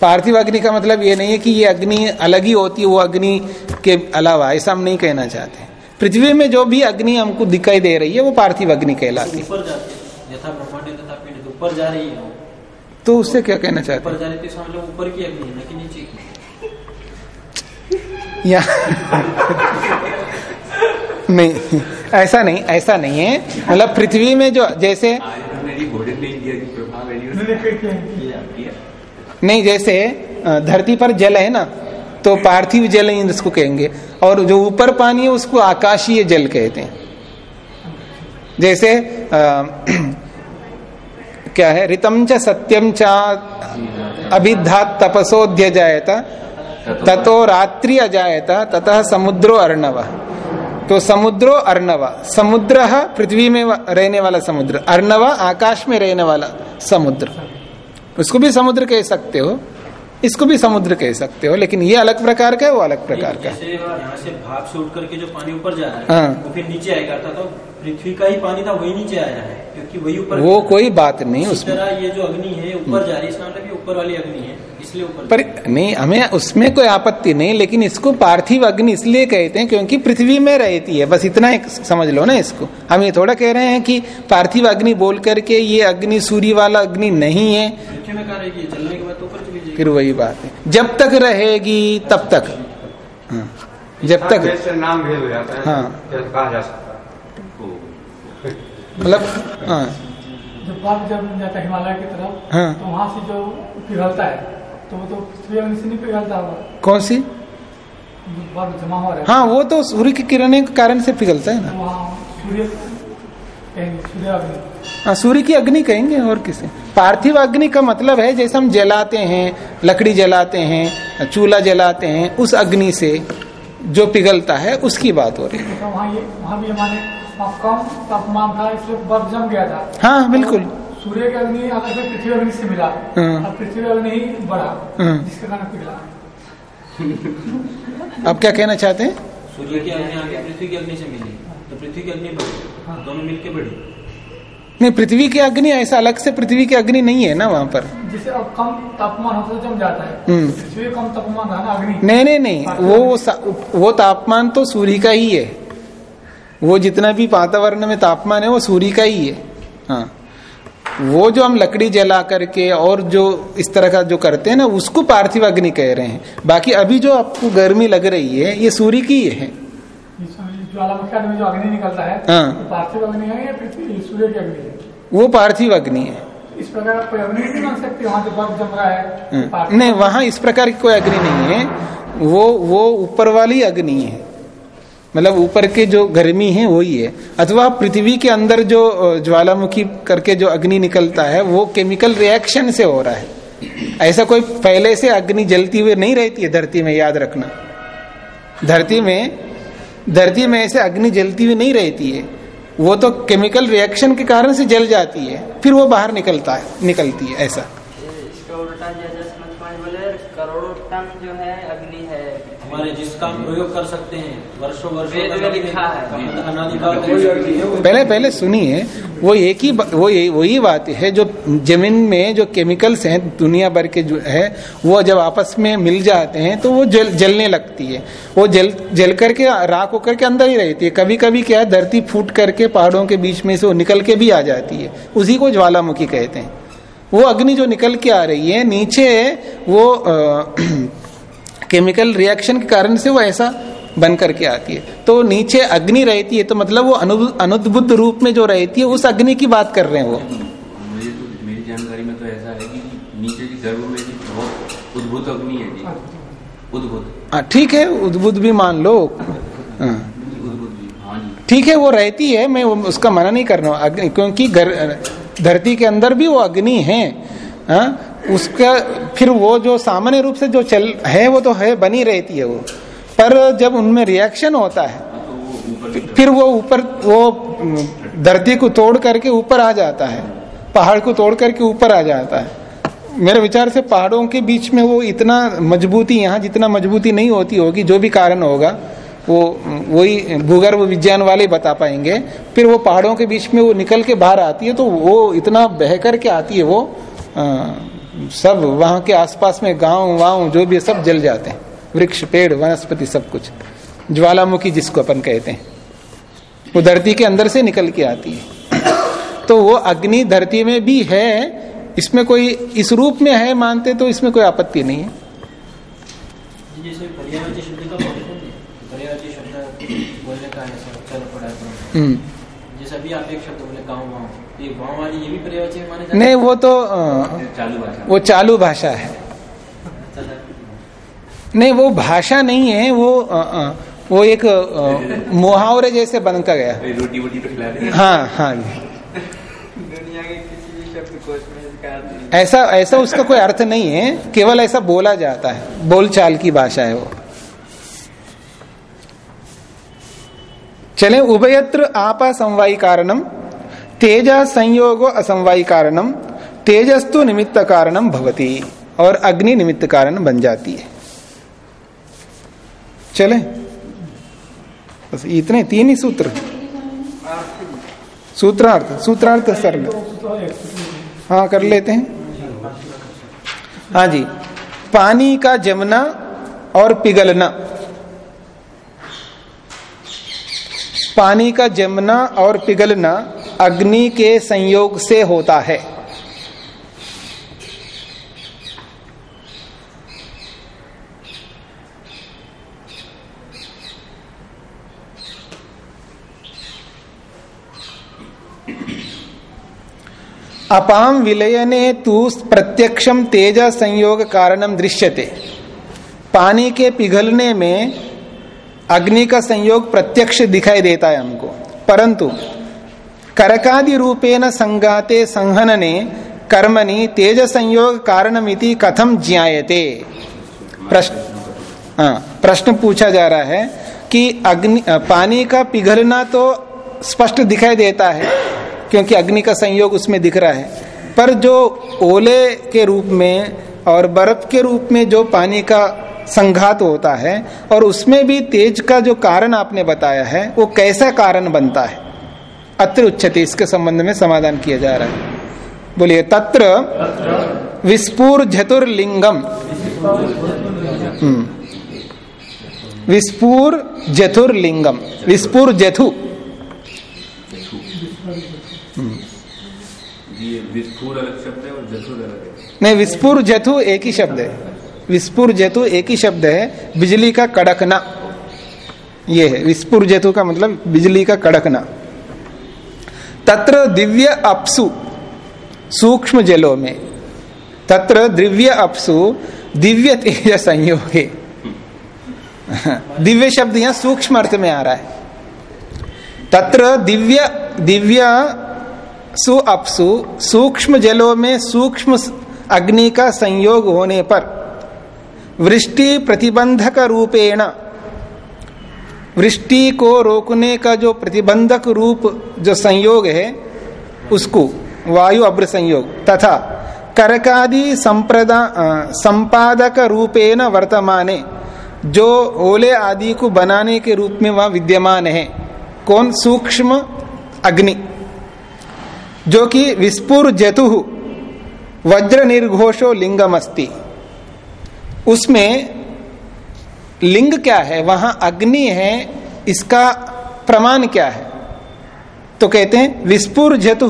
पार्थिव अग्नि का मतलब ये नहीं है कि ये अग्नि अलग ही होती है वो अग्नि के अलावा ऐसा हम नहीं कहना चाहते पृथ्वी में जो भी अग्नि हमको दिखाई दे रही है वो पार्थिव अग्नि कहलाती है। ऊपर जाते हैं। यथा ब्रह्मांड तथा तो ऊपर जा रही है वो। तो उससे क्या कहना चाहते ऊपर जा रही है या। नहीं ऐसा नहीं ऐसा नहीं है। मतलब पृथ्वी में जो जैसे नहीं जैसे धरती पर जल है ना तो पार्थिव जल ही इसको कहेंगे। और जो ऊपर पानी है उसको आकाशीय जल कहते हैं। जैसे आ, क्या है? ऋतम च सत्यम च अभिधा तपसोध्य जायता ततो रात्रि अजायता ततः समुद्रो अर्णव। तो समुद्रो अर्णव। समुद्र पृथ्वी में रहने वाला समुद्र। अर्णव आकाश में रहने वाला समुद्र। उसको भी समुद्र कह सकते हो। इसको भी समुद्र कह सकते हो लेकिन ये अलग प्रकार का है वो अलग प्रकार का है। से भाप से उठ करके जो पानी ऊपर जा रहा है हाँ। वो फिर नीचे आएगा था तो पृथ्वी का ही पानी था वही नीचे आया है क्योंकि वही ऊपर वो कोई बात नहीं उसमें तरह ये जो अग्नि है ऊपर जा रही है मतलब ऊपर वाली अग्नि है। पर नहीं हमें उसमें कोई आपत्ति नहीं लेकिन इसको पार्थिव अग्नि इसलिए कहते हैं क्योंकि पृथ्वी में रहती है। बस इतना एक समझ लो ना इसको। हम ये थोड़ा कह रहे हैं कि पार्थिव अग्नि बोल करके ये अग्नि सूर्य वाला अग्नि नहीं है। तो फिर वही बात है। जब तक रहेगी तब तक। हाँ, जब तक। नाम हो जाता है हाँ। जैसे कहा जा सकता है। मतलब हाँ। जब जब जाता है हिमालय की तरफ़ हाँ। तो वहाँ से जो पिघलता है तो वो तो पृथ्वी से नहीं पिघलता होगा। कौन सी? जमा हो रहा है। हाँ वो तो सूर्य की किरणें के कारण से पिघलता है ना। तो सूर्य सूर्य अग्नि। हाँ सूर्य की अग्नि कहेंगे और किसे? पार्थिव अग्नि का मतलब है जैसे हम जलाते हैं लकड़ी जलाते हैं चूल्हा जलाते हैं उस अग्नि से जो पिघलता है उसकी बात हो रही है। तो वहाँ ये वहाँ भी हमारे कम तापमान था इसलिए बर्फ़ जम गया था। हाँ बिल्कुल। सूर्य की अग्नि अलग से पृथ्वी अग्नि से मिला। हाँ। और पृथ्वी अग्नि ही बढ़ा हाँ। जिसके कारण पिघला। अब क्या कहना चाहते हैं? सूर्य की अग्नि आगे पृथ्वी की अग्नि से मिली। तो पृथ्वी की अग्नि बढ़ी। दोनों मिलके बढ़ी। नहीं पृथ्वी की अग्नि ऐसा अलग से पृथ्वी की अग्नि नहीं है ना वहाँ पर। जिससे अब कम तापमान होता जम जाता है। हम्म। पृथ्वी कम तापमान अग्नि। नहीं नहीं नहीं वो वो तापमान तो सूर्य का ही है। वो जितना भी वातावरण में तापमान है वो सूर्य का ही है। हाँ। वो जो हम लकड़ी जला करके और जो इस तरह का जो करते हैं ना उसको पार्थिव अग्नि कह रहे हैं। बाकी अभी जो आपको गर्मी लग रही है ये सूर्य की है ज्वालामुखी जो अग्नि निकलता है हाँ। वो पार्थिव अग्नि है या सूर्य की अग्नि है? वो पार्थिव अग्नि है। इस प्रकार कोई अग्नि नहीं मान सकती वहाँ जो बर्फ़ जम रहा है हाँ। नहीं वहाँ इस प्रकार की कोई अग्नि नहीं है। वो वो ऊपर वाली अग्नि है। मतलब ऊपर के जो गर्मी है, वही है। अथवा पृथ्वी के अंदर जो ज्वालामुखी करके जो अग्नि निकलता है, वो केमिकल रिएक्शन से हो रहा है। ऐसा कोई पहले से अग्नि जलती हुई नहीं रहती है धरती में, याद रखना। धरती में धरती में ऐसे अग्नि जलती हुई नहीं रहती है। वो तो केमिकल रिएक्शन के कारण से जल जाती है, फिर वो बाहर निकलता है, निकलती है, ऐसा इसका उल्टा जैसे समझ पाए बोले करोड़ों टन जो है अग्नि है माने हम प्रयोग कर सकते हैं। वर्षों वर्षों लिखा है। पहले पहले सुनिए वो एक ही वो ये- वही बात है जो ज़मीन में जो केमिकल्स हैं दुनिया भर के जो है वो जब आपस में मिल जाते हैं तो वो जल जलने लगती है। वो जल जल करके राख होकर के अंदर ही रहती है। कभी कभी क्या है धरती फूट करके पहाड़ों के बीच में से वो निकल के भी आ जाती है। उसी को ज्वालामुखी कहते हैं। वो अग्नि जो निकल के आ रही है नीचे वो अ, केमिकल रिएक्शन के कारण से वो ऐसा बन करके आती है। तो नीचे अग्नि रहती है तो मतलब वो अनु अनुद्बुद्ध रूप में जो रहती है उस अग्नि की बात कर रहे हैं वो। मुझे तो मेरी जानकारी में तो ऐसा है कि नीचे गर्भ में बहुत उद्भुत अग्नि है जी। उद्भुत। हाँ, ठीक है उद्बुद्ध भी मान लो। हाँ, उद्भुत हाँ ठीक है वो रहती है मैं उसका मना नहीं कर रहा हूँ। क्योंकि धरती के अंदर भी वो अग्नि है हाँ, उसका फिर वो जो सामान्य रूप से जो चल है वो तो है बनी रहती है वो। पर जब उनमें रिएक्शन होता है फिर वो ऊपर वो धरती को तोड़ करके ऊपर आ जाता है। पहाड़ को तोड़ करके ऊपर आ जाता है। मेरे विचार से पहाड़ों के बीच में वो इतना मजबूती यहाँ जितना मजबूती नहीं होती होगी जो भी कारण होगा वो वही भूगर्भ विज्ञान वाले बता पाएँगे। फिर वो पहाड़ों के बीच में वो निकल के बाहर आती है तो वो इतना बह करके आती है वो अ, सब वहाँ के आसपास में गाँव वाव जो भी सब जल जाते हैं। वृक्ष पेड़ वनस्पति सब कुछ। ज्वालामुखी जिसको अपन कहते हैं। वो धरती के अंदर से निकल के आती है। तो वो अग्नि धरती में भी है इसमें कोई इस रूप में है मानते तो इसमें कोई आपत्ति नहीं है। जैसे हम्म। जैसे अभी आप एक शब्द नहीं वो तो चालू वो चालू भाषा है। नहीं वो भाषा नहीं है वो अ, अ, वो एक मुहावरे जैसे बनता गया। रोटी वोटी तो खिला दे हाँ हाँ दुनिया के किसी भी शब्द कोश में इसका अर्थ नहीं ऐसा ऐसा उसका कोई अर्थ नहीं है केवल ऐसा बोला जाता है। बोलचाल की भाषा है वो। चले उभयत्र आपा समवायी कारणम तेजा संयोगो असमवाय कारणम, तेजस्तु निमित्त कारणम भवती, और अग्नि निमित्त कारण बन जाती है। चले। बस इतने, तीन ही सूत्र। सूत्रार्थ सूत्रार्थ सर हाँ कर लेते हैं। हाँ जी। पानी का जमना और पिघलना। पानी का जमना और पिघलना अग्नि के संयोग से होता है। अपाम विलयने तु प्रत्यक्षम तेज संयोग कारणम दृश्यते। पानी के पिघलने में अग्नि का संयोग प्रत्यक्ष दिखाई देता है हमको। परंतु करकादि रूपेण संगाते संहनने कर्मणि तेज संयोग कारणमिति कथम ज्ञायते? प्रश्न हाँ प्रश्न पूछा जा रहा है कि अग्नि पानी का पिघलना तो स्पष्ट दिखाई देता है, क्योंकि अग्नि का संयोग उसमें दिख रहा है। पर जो ओले के रूप में और बर्फ़ के रूप में जो पानी का संघात होता है और उसमें भी तेज का जो कारण आपने बताया है, वो कैसा कारण बनता है? अत्र उच्चते इसके संबंध में समाधान किया जा रहा है। बोलिए तत्र विस्फूर जतुर्लिंगम विस्फूर जथुर्लिंगम विस्फूर जथु नहीं विस्फुर जथु एक ही शब्द है। विस्फुर जथु एक ही शब्द है बिजली का कड़कना। ये है विस्फुर जथु का मतलब बिजली का कड़कना। तत्र दिव्य अपसु, सूक्ष्म जलों में। तत्र दिव्य अपसु, दिव्य तेज संयोग। दिव्य शब्द यहाँ सूक्ष्म अर्थ में आ रहा है। तत्र दिव्य दिव्य सु अपसु, सूक्ष्म जलों में सूक्ष्म अग्नि का संयोग होने पर, वृष्टि प्रतिबंधक रूपेण वृष्टि को रोकने का जो प्रतिबंधक रूप, जो संयोग है, उसको वायु अभ्र संयोग, तथा करकादि संप्रदा संपादक रूपेण वर्तमाने, जो ओले आदि को बनाने के रूप में वह विद्यमान है। कौन? सूक्ष्म अग्नि। जो कि विस्पुर जतु, वज्र निर्घोषो लिंगम उसमें लिंग क्या है? वहाँ अग्नि है, इसका प्रमाण क्या है? तो कहते हैं विस्पुर जतु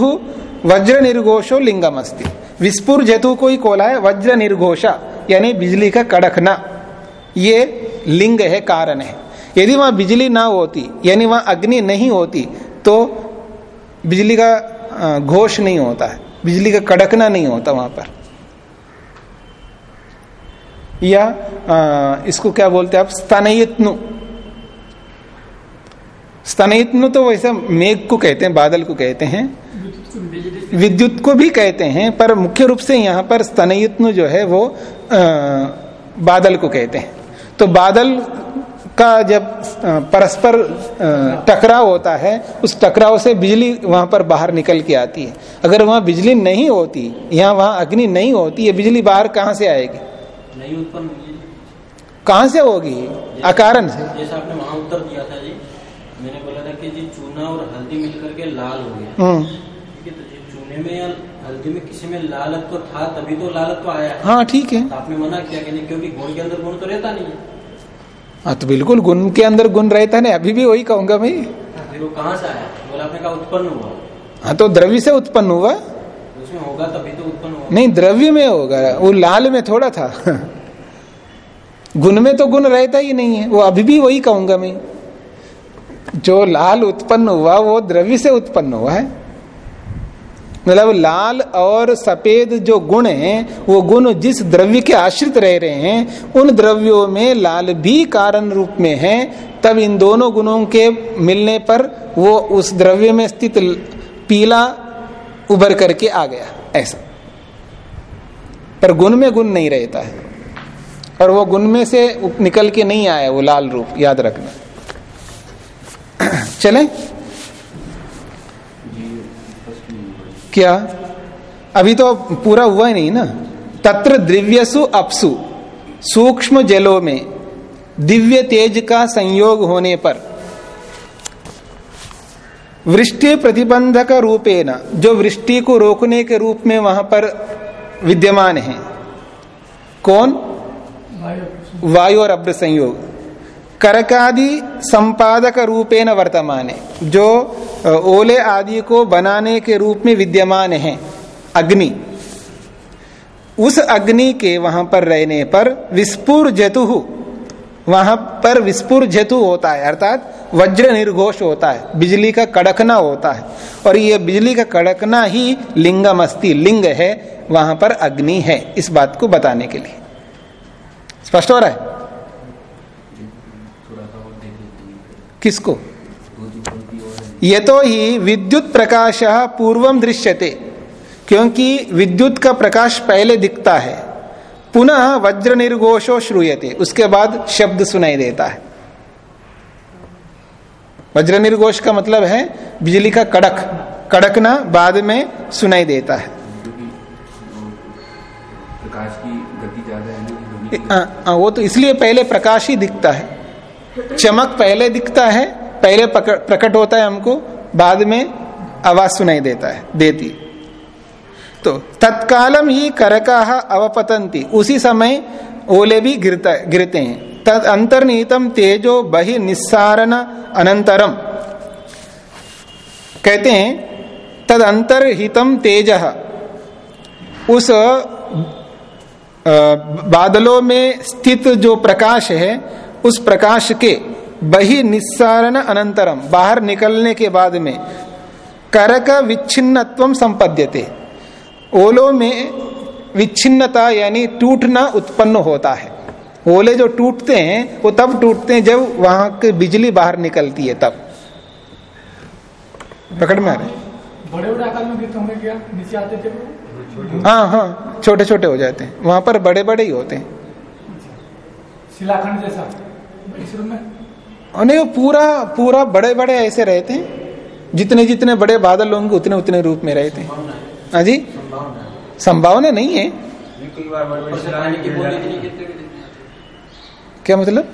वज्र निर्घोषो लिंगम अस्ति विस्पुर जतु को ही कोला है? वज्र निर्घोषा, यानी बिजली का कड़कना। ये लिंग है, कारण है। यदि वहाँ बिजली ना होती, यानी वहाँ अग्नि नहीं होती तो बिजली का घोष नहीं होता है। बिजली का कड़कना नहीं होता वहाँ पर। या आ, इसको क्या बोलते हैं आप? स्तनयित्नु। स्तनयित्नु तो वैसे मेघ को कहते हैं बादल को कहते हैं। विद्युत को भी कहते हैं पर मुख्य रूप से यहाँ पर स्तनयित्नु जो है वो आ, बादल को कहते हैं। तो बादल का जब परस्पर टकराव होता है उस टकराव से बिजली वहाँ पर बाहर निकल के आती है। अगर वहाँ बिजली नहीं होती यहाँ वहाँ अग्नि नहीं होती है बिजली बाहर कहाँ से आएगी? नहीं उत्पन्न कहाँ से होगी? अकारण से। जैसा आपने वहाँ उत्तर दिया था जी मैंने बोला था कि जी चूना और हल्दी मिलकर के लाल हो गया। हम्म। ठीक है तो जी चूने में या हल्दी में किसी में लालत्व था तभी तो लालत्व आया। हाँ ठीक है। तो आपने मना किया कि नहीं क्योंकि गुण के अंदर गुण तो रहता नहीं है। हाँ तो बिल्कुल गुण के अंदर गुण रहता नहीं अभी भी वही कहूँगा भाई। वो कहाँ से आया? बोला आपने कहा उत्पन्न हुआ। हाँ तो द्रव्य से उत्पन्न हुआ। तो उसमें होगा, तभी तो उत्पन्न हुआ नहीं, द्रव्य में होगा, वो लाल में थोड़ा था। गुण में तो गुण रहता ही नहीं है, वो अभी भी वही कहूँगा मैं। जो लाल उत्पन्न हुआ, वो द्रव्य से उत्पन्न हुआ है। मतलब लाल और सफ़ेद जो गुण हैं, वो गुण जिस द्रव्य के आश्रित रह रहे हैं, उन द्रव्यों में लाल भी कारण रूप में है। तब इन दोनों गुणों के मिलने पर वो उस द्रव्य में स्थित पीला उभर करके आ गया, ऐसा। पर गुण में गुण नहीं रहता है। और वो गुण में से निकल के नहीं आया, वो लाल रूप, याद रखना। चले। क्या? अभी तो पूरा हुआ ही नहीं ना। तत्र द्रिव्यसु अपसु। सूक्ष्म जलों में दिव्य तेज का संयोग होने पर वृष्टि प्रतिबंधक रूपेण, जो वृष्टि को रोकने के रूप में वहाँ पर विद्यमान है। कौन? वायु और अब्र संयोग। करकादि संपादक रूपेण वर्तमान है, जो ओले आदि को बनाने के रूप में विद्यमान है, अग्नि। उस अग्नि के वहाँ पर रहने पर विस्फुर जतु वहाँ पर विस्फुर जतु होता है, अर्थात वज्र निर्घोष होता है, बिजली का कड़कना होता है। और ये बिजली का कड़कना ही लिंगम अस्ति, लिंग है, वहाँ पर अग्नि है, इस बात को बताने के लिए। स्पष्ट हो रहा है? किसको? ये तो ही विद्युत प्रकाश पूर्वम दृश्यते, क्योंकि विद्युत का प्रकाश पहले दिखता है। पुनः वज्र निर्घोषो श्रूयते उसके बाद शब्द सुनाई देता है। वज्र निर्घोष का मतलब है बिजली का कड़क कड़कना बाद में सुनाई देता है। प्रकाश की गति ज़्यादा है आ, आ, वो तो इसलिए पहले प्रकाश ही दिखता है। चमक पहले दिखता है पहले प्रकट होता है हमको बाद में आवाज़ सुनाई देता है देती तो तत्कालम ही करका अवपतंती उसी समय ओले भी गिरता गिरते हैं। तद अंतर्निहितम तेजो बहि निस्सारण अनंतरम कहते हैं, तद अंतर्हितम तेज। उस बादलों में स्थित जो प्रकाश है, उस प्रकाश के बहि निस्सारण अनंतरम बाहर निकलने के बाद में। करक विच्छिन्नत्व संपद्यते। ओलों में विच्छिन्नता यानी टूटना उत्पन्न होता है। ओले जो टूटते हैं वो तब टूटते हैं जब वहाँ की बिजली बाहर निकलती है तब। पकड़ में आ रहे बड़े बड़े आकार में होंगे क्या नीचे आते थे हाँ हाँ छोटे छोटे हो जाते हैं। वहाँ पर बड़े बड़े ही होते हैं। शिलाखंड जैसा इस में? नहीं वो पूरा पूरा बड़े बड़े ऐसे रहते हैं। जितने जितने बड़े बादल होंगे उतने उतने रूप में रहते हैं। हाँ जी? संभावना नहीं है। क्या मतलब?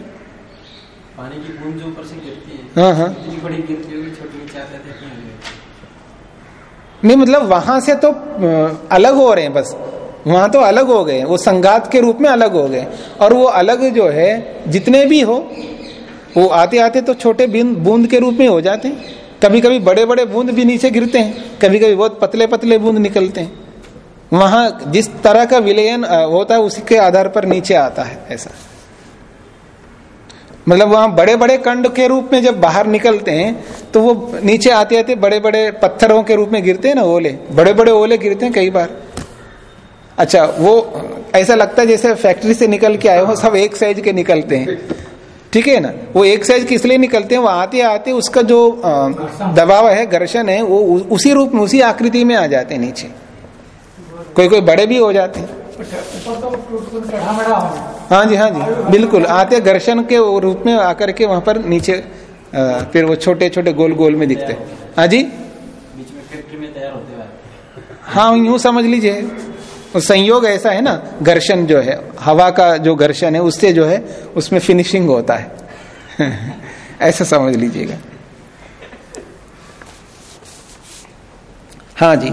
पानी की बूंद जो ऊपर से गिरती है हाँ हाँ। इतनी बड़ी गिरती होगी छोटी नीचे आते आते अपनी आ जाएगी। नहीं मतलब वहाँ से तो अलग हो रहे हैं बस। वहाँ तो अलग हो गए वो संगात के रूप में अलग हो गए और वो अलग जो है जितने भी हो वो आते आते तो छोटे बूंद बूंद के रूप में हो जाते हैं। कभी कभी बड़े बड़े बूंद भी नीचे गिरते हैं। कभी कभी बहुत पतले पतले बूंद निकलते हैं। वहाँ जिस तरह का विलयन होता है, उसी के आधार पर नीचे आता है, ऐसा। मतलब वहाँ बड़े बड़े कंड के रूप में जब बाहर निकलते हैं तो वो नीचे आते आते बड़े बड़े पत्थरों के रूप में गिरते हैं ना, ओले। बड़े बड़े ओले गिरते हैं कई बार। अच्छा वो ऐसा लगता है जैसे फैक्ट्री से निकल के आए हो, सब एक साइज़ के निकलते हैं। ठीक है ना? वो एक साइज़ के इसलिए निकलते हैं? वो आते आते उसका जो दबाव है, घर्षण है, वो उसी रूप में, उसी आकृति में आ जाते हैं नीचे। कोई कोई बड़े भी हो जाते हैं। हो जी हाँ जी, बिल्कुल। आते घर्षण के रूप में आकर के वहाँ पर नीचे फिर वो छोटे छोटे गोल गोल में दिखते हाँ। जी? हाँ यूँ समझ लीजिए। संयोग ऐसा है ना, घर्षण जो है, हवा का जो घर्षण है, उससे जो है, उसमें फिनिशिंग होता है। ऐसा समझ लीजिएगा। हाँ जी।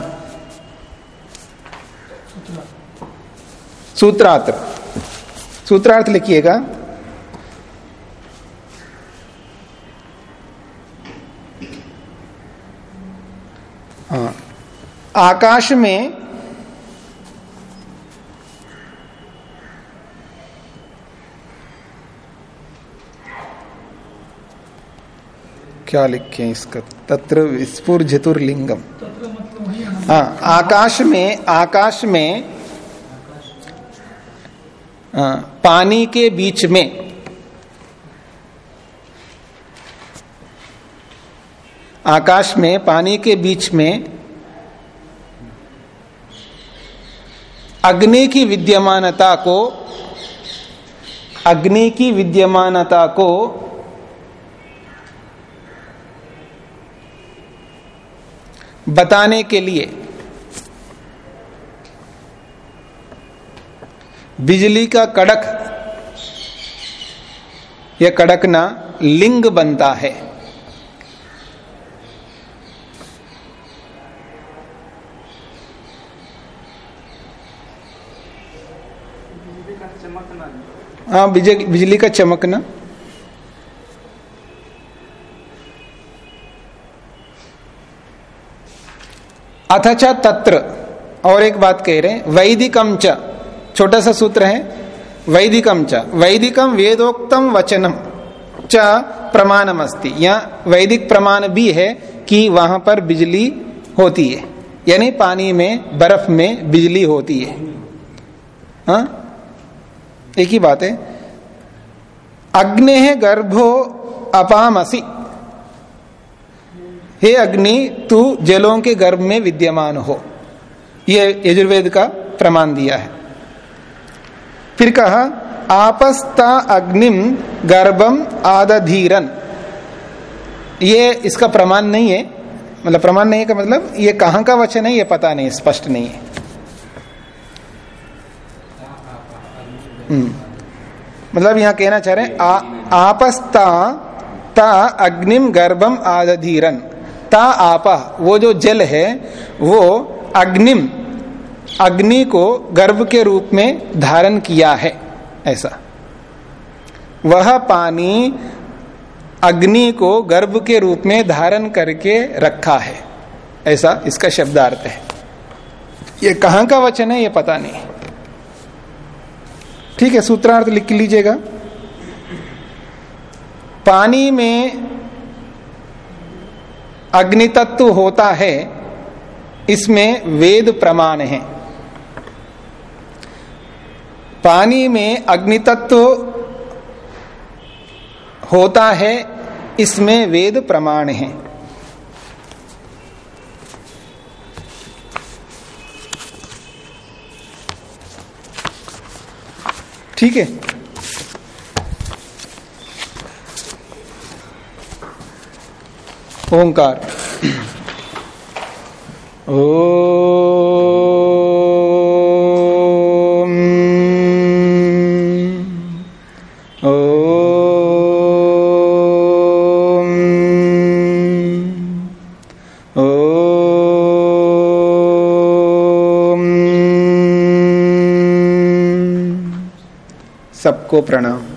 सूत्रार्थ। सूत्रार्थ लिखिएगा। हाँ। आकाश में क्या लिखे इसका? तत्र तत्र मतलब है आकाश में आकाश में पानी के बीच में। आकाश में, पानी के बीच में अग्नि की विद्यमानता को, अग्नि की विद्यमानता को बताने के लिए बिजली का कड़क, यह कड़कना लिंग बनता है। हाँ बिजली बिजली का चमकना। अथच तत्र, और एक बात कह रहे हैं वैदिकम च। छोटा सा सूत्र है वैदिकम च। वैदिकम वेदोक्तम वचनम च प्रमाणम अस्ति या वैदिक प्रमाण भी है कि वहाँ पर बिजली होती है। यानी पानी में, बर्फ़ में बिजली होती है। हाँ? एक ही बात है। अग्नि है गर्भो अपामसी। हे अग्नि, तू जलों के गर्भ में विद्यमान हो। यह यजुर्वेद का प्रमाण दिया है। फिर कहा, आपस्ता अग्निम गर्भम आदधीरन। ये इसका प्रमाण नहीं है। मतलब प्रमाण नहीं है का मतलब ये कहाँ का वचन है, ये पता नहीं, स्पष्ट नहीं है। हम्म। मतलब यहाँ कहना चाह रहे हैं आपस्ता, ता अग्निम गर्भम आदधीरन। ता आपा, वो जो जल है, वो अग्निम अग्नि को गर्भ के रूप में धारण किया है, ऐसा। वह पानी अग्नि को गर्भ के रूप में धारण करके रखा है, ऐसा इसका शब्दार्थ है। ये कहाँ का वचन है, ये पता नहीं। ठीक है, सूत्रार्थ लिख लीजिएगा। पानी में अग्नि तत्व होता है, इसमें वेद प्रमाण है। पानी में अग्नि तत्व होता है इसमें वेद प्रमाण है। ठीक है? ओंकार। ओ प्रणाम।